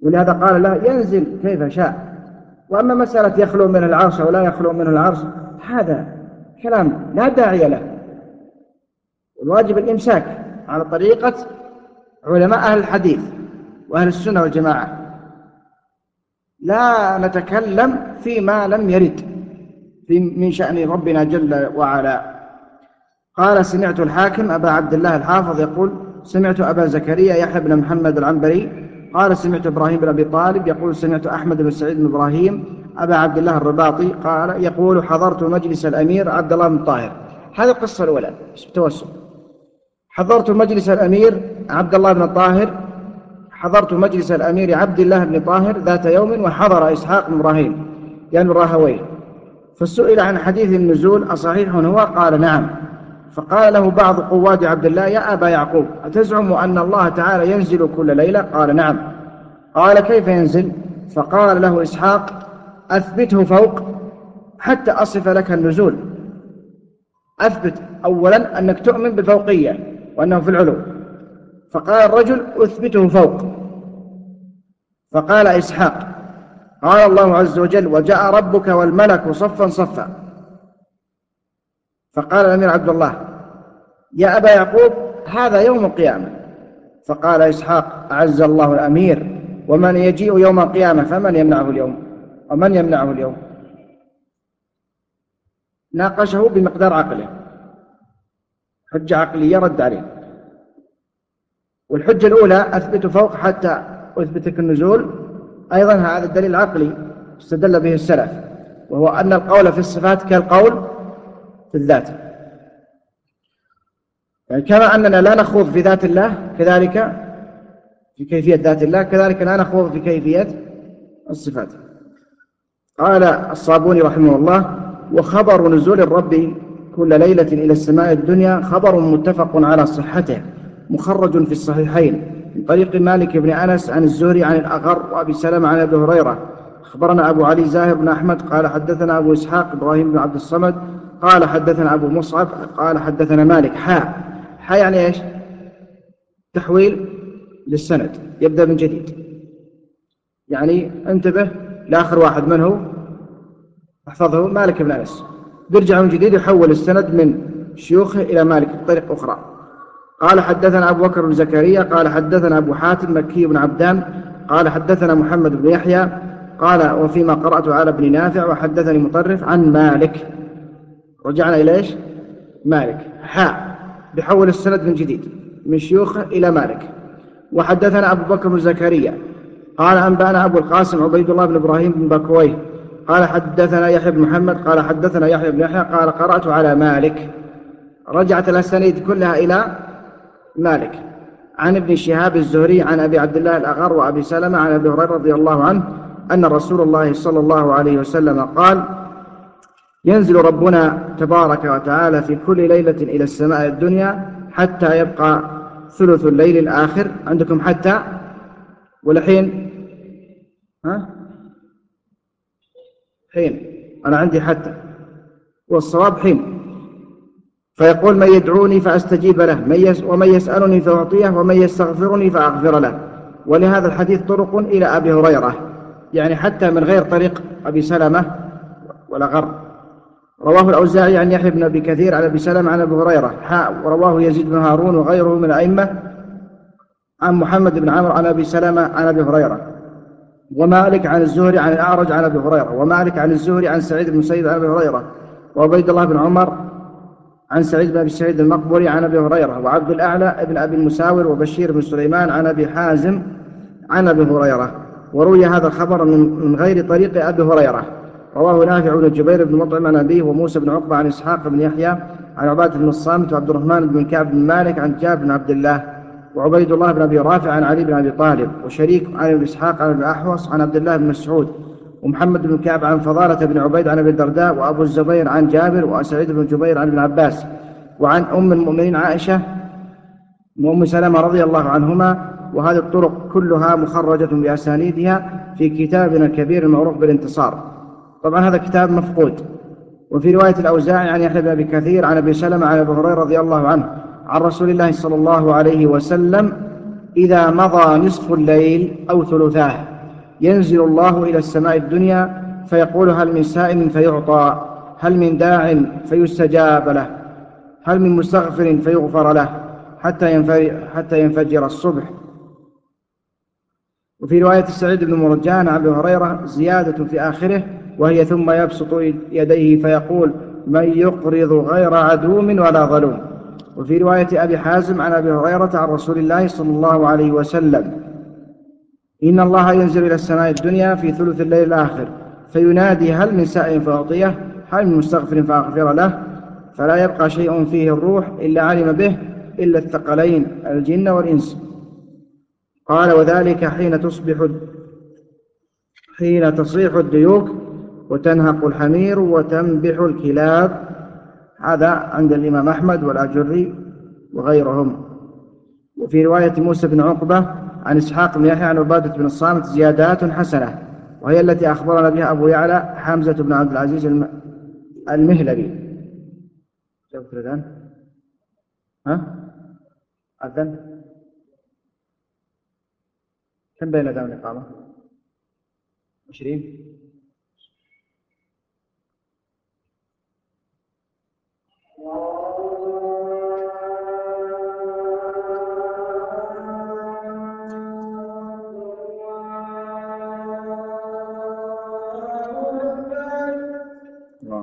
ولهذا قال له ينزل كيف شاء. وأما مسألة يخلو من العرش أو لا يخلو من العرش هذا كلام لا داعي له. الواجب الإمساك على طريقة علماء أهل الحديث وأهل السنة والجماعة. لا نتكلم فيما لم يرد. من شأن ربنا جل وعلا. قال سمعت الحاكم أبا عبد الله الحافظ يقول سمعت أبا زكريا يحيى بن محمد العنبري. قال سمعت إبراهيم بن أبي طالب يقول سمعت أحمد بن سعيد بن إبراهيم. أبا عبد الله الرباطي قال يقول حضرت مجلس الأمير عبد الله بن طاهر. هذه القصة الأولى. توسل. حضرت مجلس الأمير عبد الله بن طاهر. حضرت مجلس الأمير عبد الله بن طاهر ذات يوم وحضر إسحاق بن إبراهيم. يعني الراهويه فسئل عن حديث النزول أصحيح هو؟ قال نعم. فقال له بعض قواد عبد الله يا أبا يعقوب أتزعم أن الله تعالى ينزل كل ليلة؟ قال نعم. قال كيف ينزل؟ فقال له إسحاق أثبته فوق حتى أصف لك النزول. أثبت أولا أنك تؤمن بالفوقية وأنه في العلو. فقال الرجل أثبته فوق. فقال إسحاق قال الله عز وجل وجاء ربك والملك صفا صفا. فقال الأمير عبد الله يا أبا يعقوب هذا يوم القيامة. فقال إسحاق أعز الله الأمير ومن يجيء يوم القيامة فمن يمنعه اليوم؟ ومن يمنعه اليوم؟ ناقشه بمقدار عقله. حجة عقلية رد عليه. والحجة الأولى أثبت فوق حتى أثبتك النزول. أيضا هذا الدليل عقلي استدل به السلف وهو أن القول في الصفات كالقول في الذات. يعني كما أننا لا نخوض في ذات الله كذلك في كيفية ذات الله كذلك لا نخوض في كيفية الصفات. قال الصابوني رحمه الله وخبر نزول الرب كل ليلة إلى السماء الدنيا خبر متفق على صحته مخرج في الصحيحين. من طريق مالك بن أنس عن الزهري عن الأغر وأبي سلمة عن أبي هريرة. أخبرنا أبو علي زاهر بن أحمد قال حدثنا أبو إسحاق إبراهيم بن عبد الصمد قال حدثنا أبو مصعب قال حدثنا مالك. حاء حاء يعني إيش؟ تحويل للسند. يبدأ من جديد. يعني انتبه لآخر واحد من هو؟ احفظه. مالك بن أنس. بيرجع من جديد يحول السند من شيوخه إلى مالك بطريقة أخرى. قال حدثنا أبو بكر بن زكريا قال حدثنا أبو حاتم مكي بن عبدان قال حدثنا محمد بن يحيى قال وفيما قرأت على ابن نافع وحدثني مطرف عن مالك. رجعنا إلى إيش؟ مالك. حاء بحول السند من جديد من شيوخه إلى مالك. وحدثنا أبو بكر بن زكريا قال أنبأنا أبو القاسم عبيد الله بن إبراهيم بن بكويه قال حدثنا يحيى بن محمد قال حدثنا يحيى بن يحيى قال قرأت على مالك. رجعت الأسانيد كلها إلى مالك. عن ابن شهاب الزهري عن أبي عبد الله الأغر وأبي سلمة عن أبي هريرة رضي الله عنه أن رسول الله صلى الله عليه وسلم قال ينزل ربنا تبارك وتعالى في كل ليلة إلى السماء الدنيا حتى يبقى ثلث الليل الآخر. عندكم حتى؟ ولحين ها؟ حين. أنا عندي حتى. والصواب حين. فيقول من يدعوني فأستجيب له من ومن يسألني فأعطيه ومن يستغفرني فأغفر له. ولهذا الحديث طرق إلى أبي هريرة يعني حتى من غير طريق أبي سلمة ولا غر. رواه الأوزاعي عن يحيى بن أبي كثير عن أبي سلمة عن أبي هريرة. حاء ورواه يزيد بن هارون وغيره من الأئمة عن محمد بن عمرو عن أبي سلمة عن أبي هريرة. ومالك عن الزهري عن الأعرج عن أبي هريرة. ومالك عن الزهري عن سعيد بن سيد عن أبي هريرة. وعبيد الله بن عمر عن سعيد بن أبي سعيد المقبري عن أبي هريرة وعبد الأعلى بن أبي المساور وبشير بن سليمان عن أبي حازم عن أبي هريرة. وروي هذا الخبر من غير طريق أبي هريرة. رواه نافع بن جبير بن مطعم عن أبيه وموسى بن عقبة عن إسحاق بن يحيى عن عبادة بن الصامت وعبد الرحمن بن كعب بن مالك عن جابر بن عبد الله وعبيد الله بن أبي رافع عن علي بن أبي طالب وشريك عن ابن إسحاق عن ابن أحوص عن عبد الله بن مسعود. ومحمد بن كعب عن فضالة بن عبيد عن أبي الدرداء وأبو الزبير عن جابر وسعيد بن جبير عن ابن عباس وعن أم المؤمنين عائشة وأم سلمة رضي الله عنهما. وهذه الطرق كلها مخرجة بأسانيدها في كتابنا الكبير المعروف بالانتصار. طبعا هذا كتاب مفقود. وفي رواية الأوزاعي عن يحيى بن أبي كثير عن أبي سلمة عن أبي هريرة رضي الله عنه عن رسول الله صلى الله عليه وسلم إذا مضى نصف الليل أو ثلثاه ينزل الله إلى السماء الدنيا فيقول هل من سائل فيعطى هل من داع فيستجاب له هل من مستغفر فيغفر له حتى حتى ينفجر الصبح. وفي رواية سعيد بن مرجان عن هريرة زيادة في آخره وهي ثم يبسط يديه فيقول من يقرض غير عدوم ولا ظلوم. وفي رواية أبي حازم عن أبي هريرة عن رسول الله صلى الله عليه وسلم. إن الله ينزل إلى السماء الدنيا في ثلث الليل الآخر فينادي هل من سائل فأعطيه هل من مستغفر فأغفر له؟ فلا يبقى شيء فيه الروح إلا علم به إلا الثقلين الجن والإنس. قال وذلك حين تصبح حين تصيح الديوك وتنهق الحمير وتنبح الكلاب. هذا عند الإمام أحمد والأجري وغيرهم. وفي رواية موسى بن عقبة عن إسحاق بن يحيى عن عبادة بن الصامت زيادات حسنة وهي التي أخبرنا بها أبو يعلى حمزة بن عبد العزيز المهلبي. جابت ها؟ أذن. كم بين أذان الإقامة؟ 20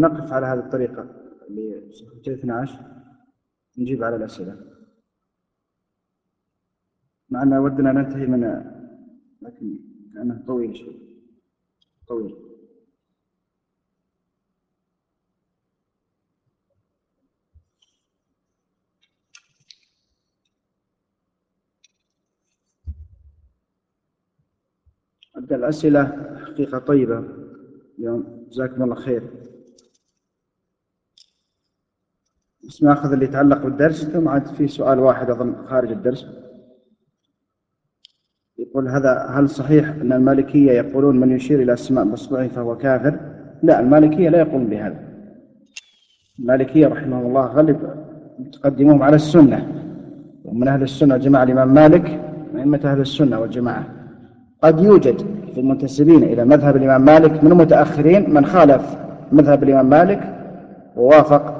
نقف على هذه الطريقة ل 12 نجيب على الأسئلة. مع أن ودنا ننتهي من لكن كأنه طويل شوي. طويل. أبدأ الأسئلة. حقيقة طيبة. اليوم جزاكم الله خير. بس ناخذ اللي يتعلق بالدرس ثم عاد في سؤال واحد أظن خارج الدرس. يقول هذا هل صحيح أن المالكية يقولون من يشير إلى السماء بإصبعه فهو كافر؟ لا المالكية لا يقولون بهذا. المالكية رحمه الله غلب تقدموهم على السنة. ومن أهل السنة والجماعة الإمام مالك أئمة أهل السنة والجماعة. قد يوجد في المنتسبين إلى مذهب الإمام مالك من المتأخرين من خالف مذهب الإمام مالك ووافق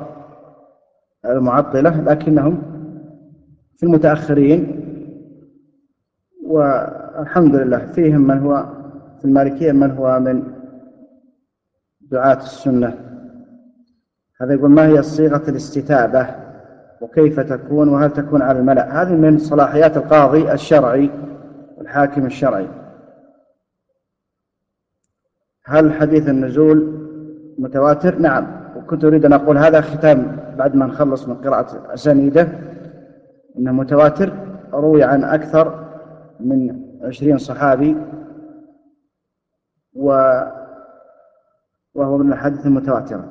المعطلة لكنهم في المتأخرين. والحمد لله فيهم من هو في المالكية من هو من دعاة السنة. هذا يقول ما هي صيغة الاستتابة؟ وكيف تكون؟ وهل تكون على الملأ؟ هذه من صلاحيات القاضي الشرعي والحاكم الشرعي. هل حديث النزول متواتر؟ نعم. وكنت أريد أن أقول هذا ختام بعد ما نخلص من قراءة أسانيده. أنه متواتر روي عن أكثر من عشرين صحابي و وهو من الأحاديث المتواترة.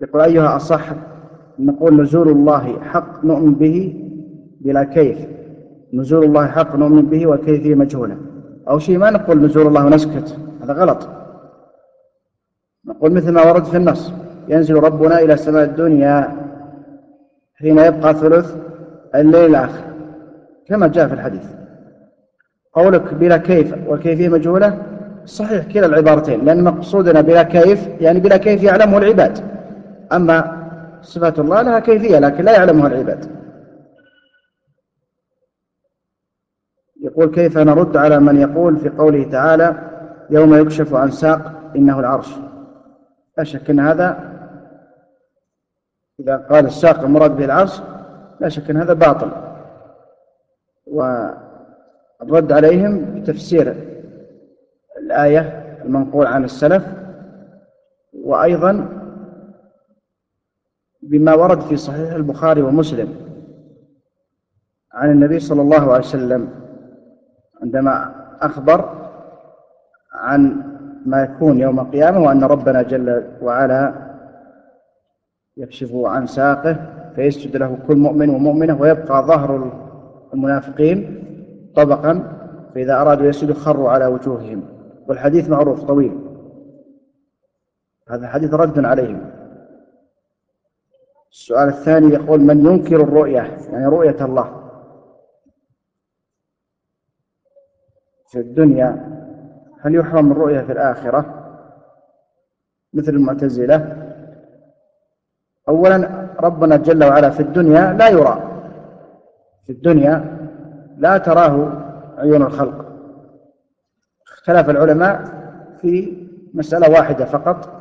يقول أيها أصح نقول نزول الله حق نؤمن به بلا كيف. نزول الله حق نؤمن به والكيفية مجهولة. أو شيء ما نقول نزول الله ونسكت هذا غلط. نقول مثل ما ورد في النص ينزل ربنا إلى سماء الدنيا حين يبقى ثلث الليل الآخر كما جاء في الحديث. قولك بلا كيف والكيفية مجهولة؟ صحيح كلا العبارتين لأن مقصودنا بلا كيف يعني بلا كيف يعلمه العباد. أما صفات الله لها كيفية لكن لا يعلمها العباد. يقول كيف نرد على من يقول في قوله تعالى يوم يكشف عن ساق إنه العرش؟ لا شك أن هذا إذا قال الساق المراد به العرش لا شك أن هذا باطل. والرد عليهم بتفسير الآية المنقول عن السلف وأيضا بما ورد في صحيح البخاري ومسلم عن النبي صلى الله عليه وسلم عندما أخبر عن ما يكون يوم القيامة وأن ربنا جل وعلا يكشف عن ساقه فيسجد له كل مؤمن ومؤمنة ويبقى ظهر المنافقين طبقا فإذا أرادوا يسجدوا خروا على وجوههم. والحديث معروف طويل. هذا الحديث رد عليهم. السؤال الثاني يقول من ينكر الرؤية؟ يعني رؤية الله. في الدنيا هل يحرم الرؤية في الآخرة مثل المعتزلة. أولا ربنا جل وعلا في الدنيا لا يرى. في الدنيا لا تراه عيون الخلق. اختلف العلماء في مسألة واحدة فقط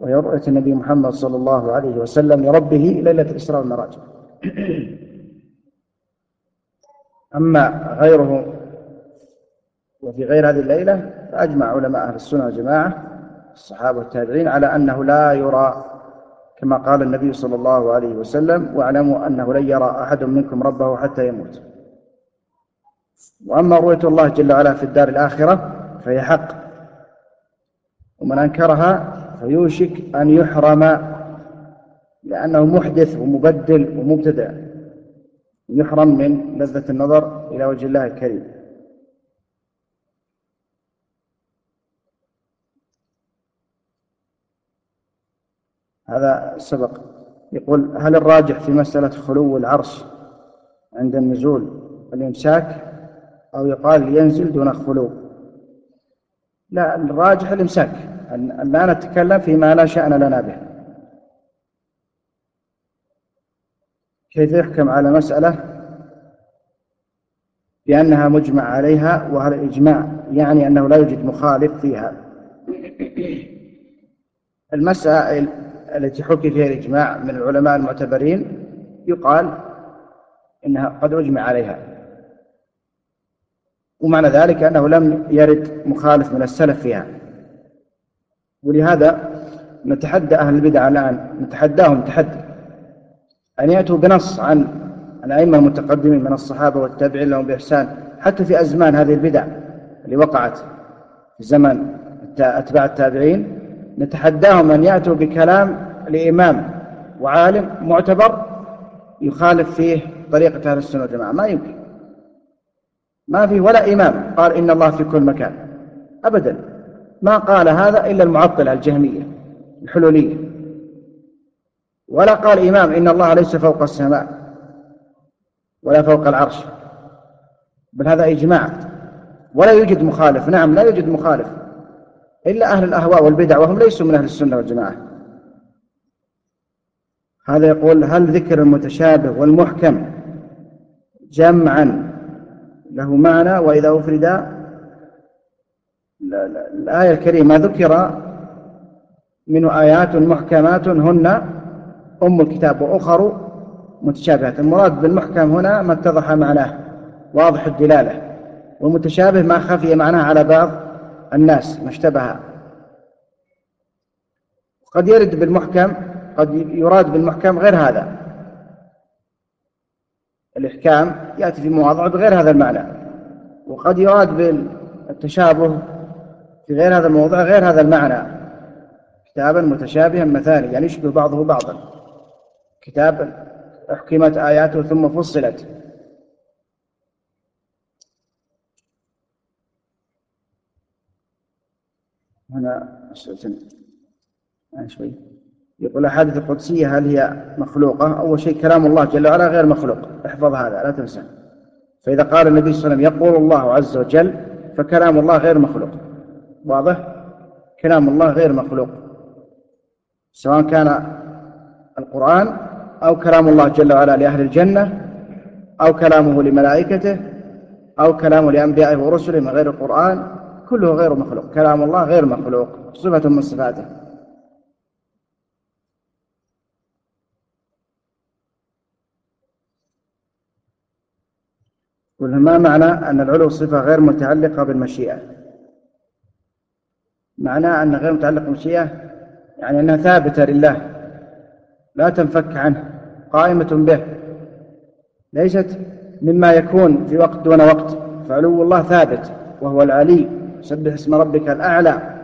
وهي رؤية النبي محمد صلى الله عليه وسلم لربه ليلة الإسراء والمعراج أما غيره وفي غير هذه الليلة فأجمع علماء أهل السنة والجماعة الصحابة والتابعين على أنه لا يرى كما قال النبي صلى الله عليه وسلم واعلموا أنه لن يرى أحد منكم ربه حتى يموت. وأما رؤية الله جل وعلا في الدار الآخرة فهي حق. ومن أنكرها فيوشك أن يحرم لأنه محدث ومبدل ومبتدع يحرم من لذة النظر إلى وجه الله الكريم. هذا سبق. يقول هل الراجح في مسألة خلو العرش عند النزول الإمساك؟ أو يقال ينزل دون خلو. لا الراجح الإمساك. أن لا نتكلم فيما لا شأن لنا به. كيف يحكم على مسألة بأنها مجمع عليها وهل الإجماع يعني أنه لا يوجد مخالف فيها؟ المسائل التي حكي فيها الإجماع من العلماء المعتبرين يقال إنها قد أجمع عليها. ومعنى ذلك أنه لم يرد مخالف من السلف فيها. ولهذا نتحدى أهل البدع الآن نتحداهم تحدي أن يأتوا بنص عن الأئمة المتقدمين من الصحابة والتابعين لهم بإحسان حتى في أزمان هذه البدع اللي وقعت في زمن أتباع التابعين. نتحداهم أن يأتوا بكلام لإمام وعالم معتبر يخالف فيه طريقة أهل السنة والجماعة. ما يمكن. ما في ولا إمام قال إن الله في كل مكان. أبدا. ما قال هذا إلا المعطلة الجهمية الحلولية. ولا قال إمام إن الله ليس فوق السماء ولا فوق العرش. بل هذا إجماع. ولا يوجد مخالف. نعم لا يوجد مخالف. إلا أهل الأهواء والبدع وهم ليسوا من أهل السنة والجماعة. هذا يقول هل ذكر المتشابه والمحكم جمعا له معنى؟ وإذا أفرد الآية الكريمة ذكر منه آيات محكمات هن أم الكتاب وأخر متشابهات. المراد بالمحكم هنا ما اتضح معناه واضح الدلالة. والمتشابه ما خفي معناه على بعض الناس ما اشتبه. قد يرد بالمحكم قد يراد بالمحكم غير هذا. الإحكام يأتي في مواضع بغير هذا المعنى وقد يراد بالتشابه في غير هذا الموضع غير هذا المعنى. كتابا متشابها مثالي يعني يشبه بعضه بعضا. كتاب أحكمت آياته ثم فصلت. هنا يعني شوي. يقول الأحاديث القدسية هل هي مخلوقة؟ أول شيء كلام الله جل وعلا غير مخلوق. احفظ هذا لا تنسى. فإذا قال النبي صلى الله عليه وسلم يقول الله عز وجل فكلام الله غير مخلوق. واضح؟ كلام الله غير مخلوق. سواء كان القرآن أو كلام الله جل وعلا لأهل الجنة أو كلامه لملائكته أو كلامه لأنبيائه ورسله من غير القرآن كله غير مخلوق. كلام الله غير مخلوق صفة من صفاته. ما معنى أن العلو صفة غير متعلقة بالمشيئة؟ معناه أن غير متعلقة بالمشيئة يعني أنها ثابتة لله لا تنفك عنه قائمة به. ليست مما يكون في وقت دون وقت فعلو الله ثابت وهو العلي. سبح اسم ربك الأعلى.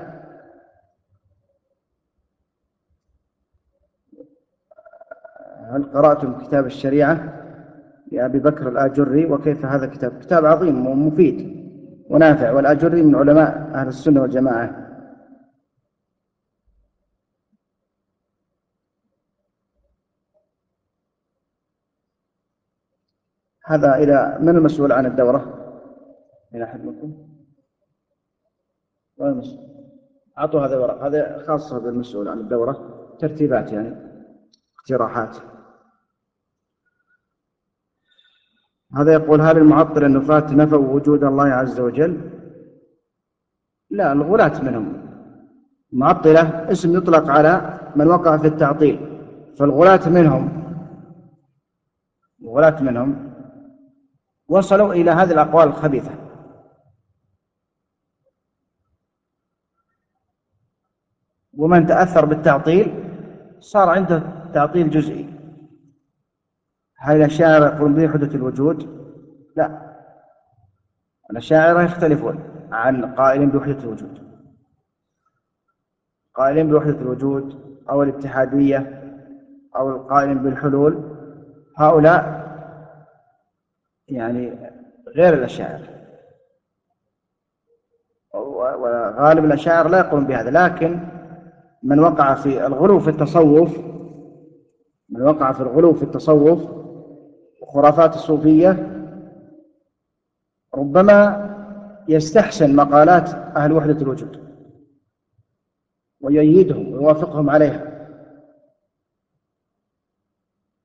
هل قرأتم كتاب الشريعة لأبي بكر الآجري؟ وكيف هذا الكتاب؟ كتاب عظيم ومفيد ونافع والآجري من علماء أهل السنة والجماعة. هذا إلى من المسؤول عن الدورة؟ إلى أحد منكم؟ أعطوا هذا الورق. هذا خاصة بالمسؤول عن الدورة. ترتيبات يعني. اقتراحات. هذا يقول هل المعطل النفاة نفوا وجود الله عز وجل؟ لا الغلاة منهم. المعطلة اسم يطلق على من وقع في التعطيل. فالغلاة منهم الغلاة منهم وصلوا إلى هذه الأقوال الخبيثة. ومن تأثر بالتعطيل صار عنده تعطيل جزئي. هل الأشاعرة يقولون بوحدة الوجود؟ لا. الأشاعرة يختلفون عن قائلين بوحدة الوجود. قائلين بوحدة الوجود أو الاتحادية أو القائلين بالحلول هؤلاء يعني غير الأشاعرة وغالب الأشاعرة لا يقولون بهذا لكن من وقع في الغلو في التصوف من وقع في الغلو في التصوف وخرافات الصوفية ربما يستحسن مقالات أهل وحدة الوجود ويؤيدهم ويوافقهم عليها.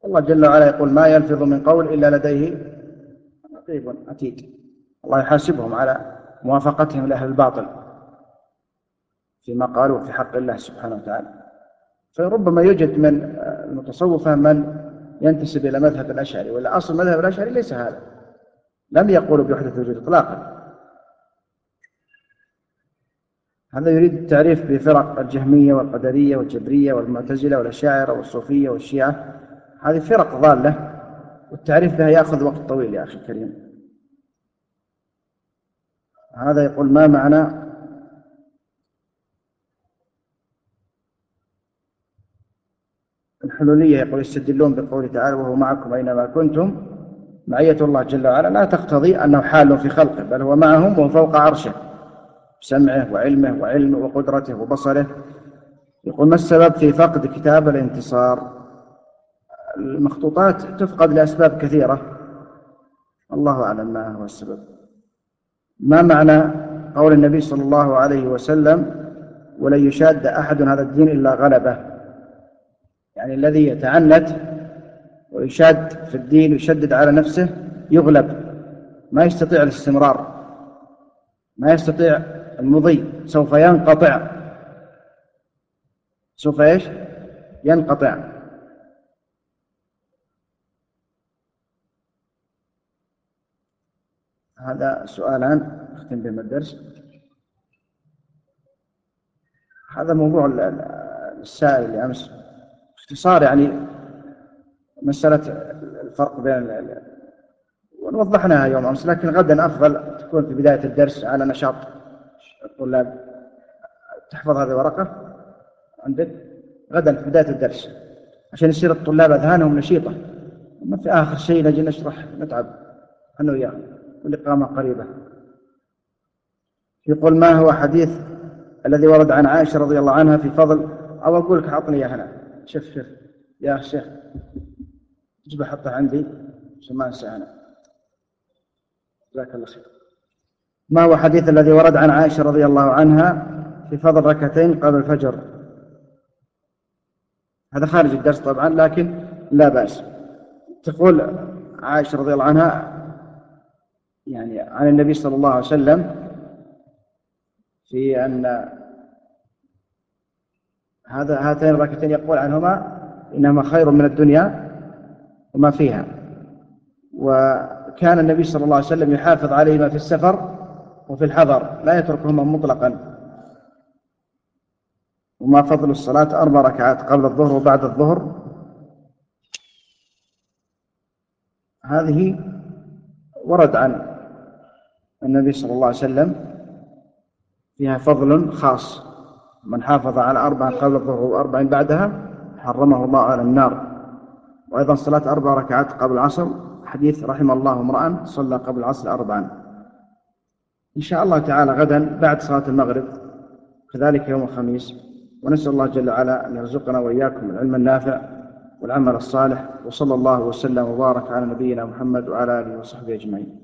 الله جل وعلا يقول ما يلفظ من قول إلا لديه رقيب عتيد الله يحاسبهم على موافقتهم لأهل الباطل. فيما قالوا في حق الله سبحانه وتعالى. فربما يوجد من المتصوفة من ينتسب إلى مذهب الأشعري ولا أصل مذهب الأشعري ليس هذا. لم يقولوا بوحدة الوجود إطلاقا. هذا يريد التعريف بفرق الجهمية والقدرية والجبرية والمعتزلة والأشاعرة والصوفية والشيعة. هذه فرق ضالة والتعريف بها يأخذ وقت طويل يا أخي الكريم. هذا يقول ما معنى الحلولية يقول يستدلون بقوله تعالى وهو معكم أينما كنتم معية الله جل وعلا. لا تقتضي أنه حال في خلقه بل هو معهم وهو فوق عرشه. بسمعه وعلمه وعلمه وقدرته وبصره. يقول ما السبب في فقد كتاب الانتصار؟ المخطوطات تفقد لأسباب كثيرة. الله أعلم ما هو السبب. ما معنى قول النبي صلى الله عليه وسلم ولن يشاد أحد هذا الدين إلا غلبه يعني الذي يتعنت ويشاد في الدين ويشدد على نفسه يغلب. ما يستطيع الاستمرار. ما يستطيع المضي. سوف ينقطع. سوف إيش؟ ينقطع. هذا سؤالان اختم بهم الدرس. هذا موضوع السائل اللي أمس. باختصار يعني مسألة الفرق بين ونوضحناها يوم أمس لكن غدا أفضل تكون في بداية الدرس على نشاط الطلاب تحفظ هذه الورقة عندك؟ غدا في بداية الدرس عشان يصير الطلاب أذهانهم نشيطة. أما في آخر شيء نجي نشرح نتعب. أنا وياه. والإقامة قريبة. يقول ما هو حديث الذي ورد عن عائشة رضي الله عنها في فضل؟ أو أقول لك أعطني إياه هنا. شوف يا شيخ اجب حطه عندي عشان ما أنسى أنا. جزاك الله خير. ما هو الحديث الذي ورد عن عائشة رضي الله عنها في فضل ركعتين قبل الفجر؟ هذا خارج الدرس طبعا لكن لا بأس. تقول عائشة رضي الله عنها يعني عن النبي صلى الله عليه وسلم في أن هذا هاتين الركعتين يقول عنهما إنهما خير من الدنيا وما فيها. وكان النبي صلى الله عليه وسلم يحافظ عليهما في السفر وفي الحضر لا يتركهما مطلقا. وما فضل الصلاة أربع ركعات قبل الظهر وبعد الظهر. هذه ورد عن النبي صلى الله عليه وسلم فيها فضل خاص. من حافظ على أربع قبل الظهر وأربع بعدها حرمه الله على النار. وأيضا صلاة أربع ركعات قبل العصر حديث رحم الله امرأ صلى قبل العصر أربعا. إن شاء الله تعالى غدا بعد صلاة المغرب كذلك يوم الخميس ونسأل الله جل وعلا أن يرزقنا وإياكم العلم النافع والعمل الصالح وصلى الله وسلم وبارك على نبينا محمد وعلى آله وصحبه أجمعين.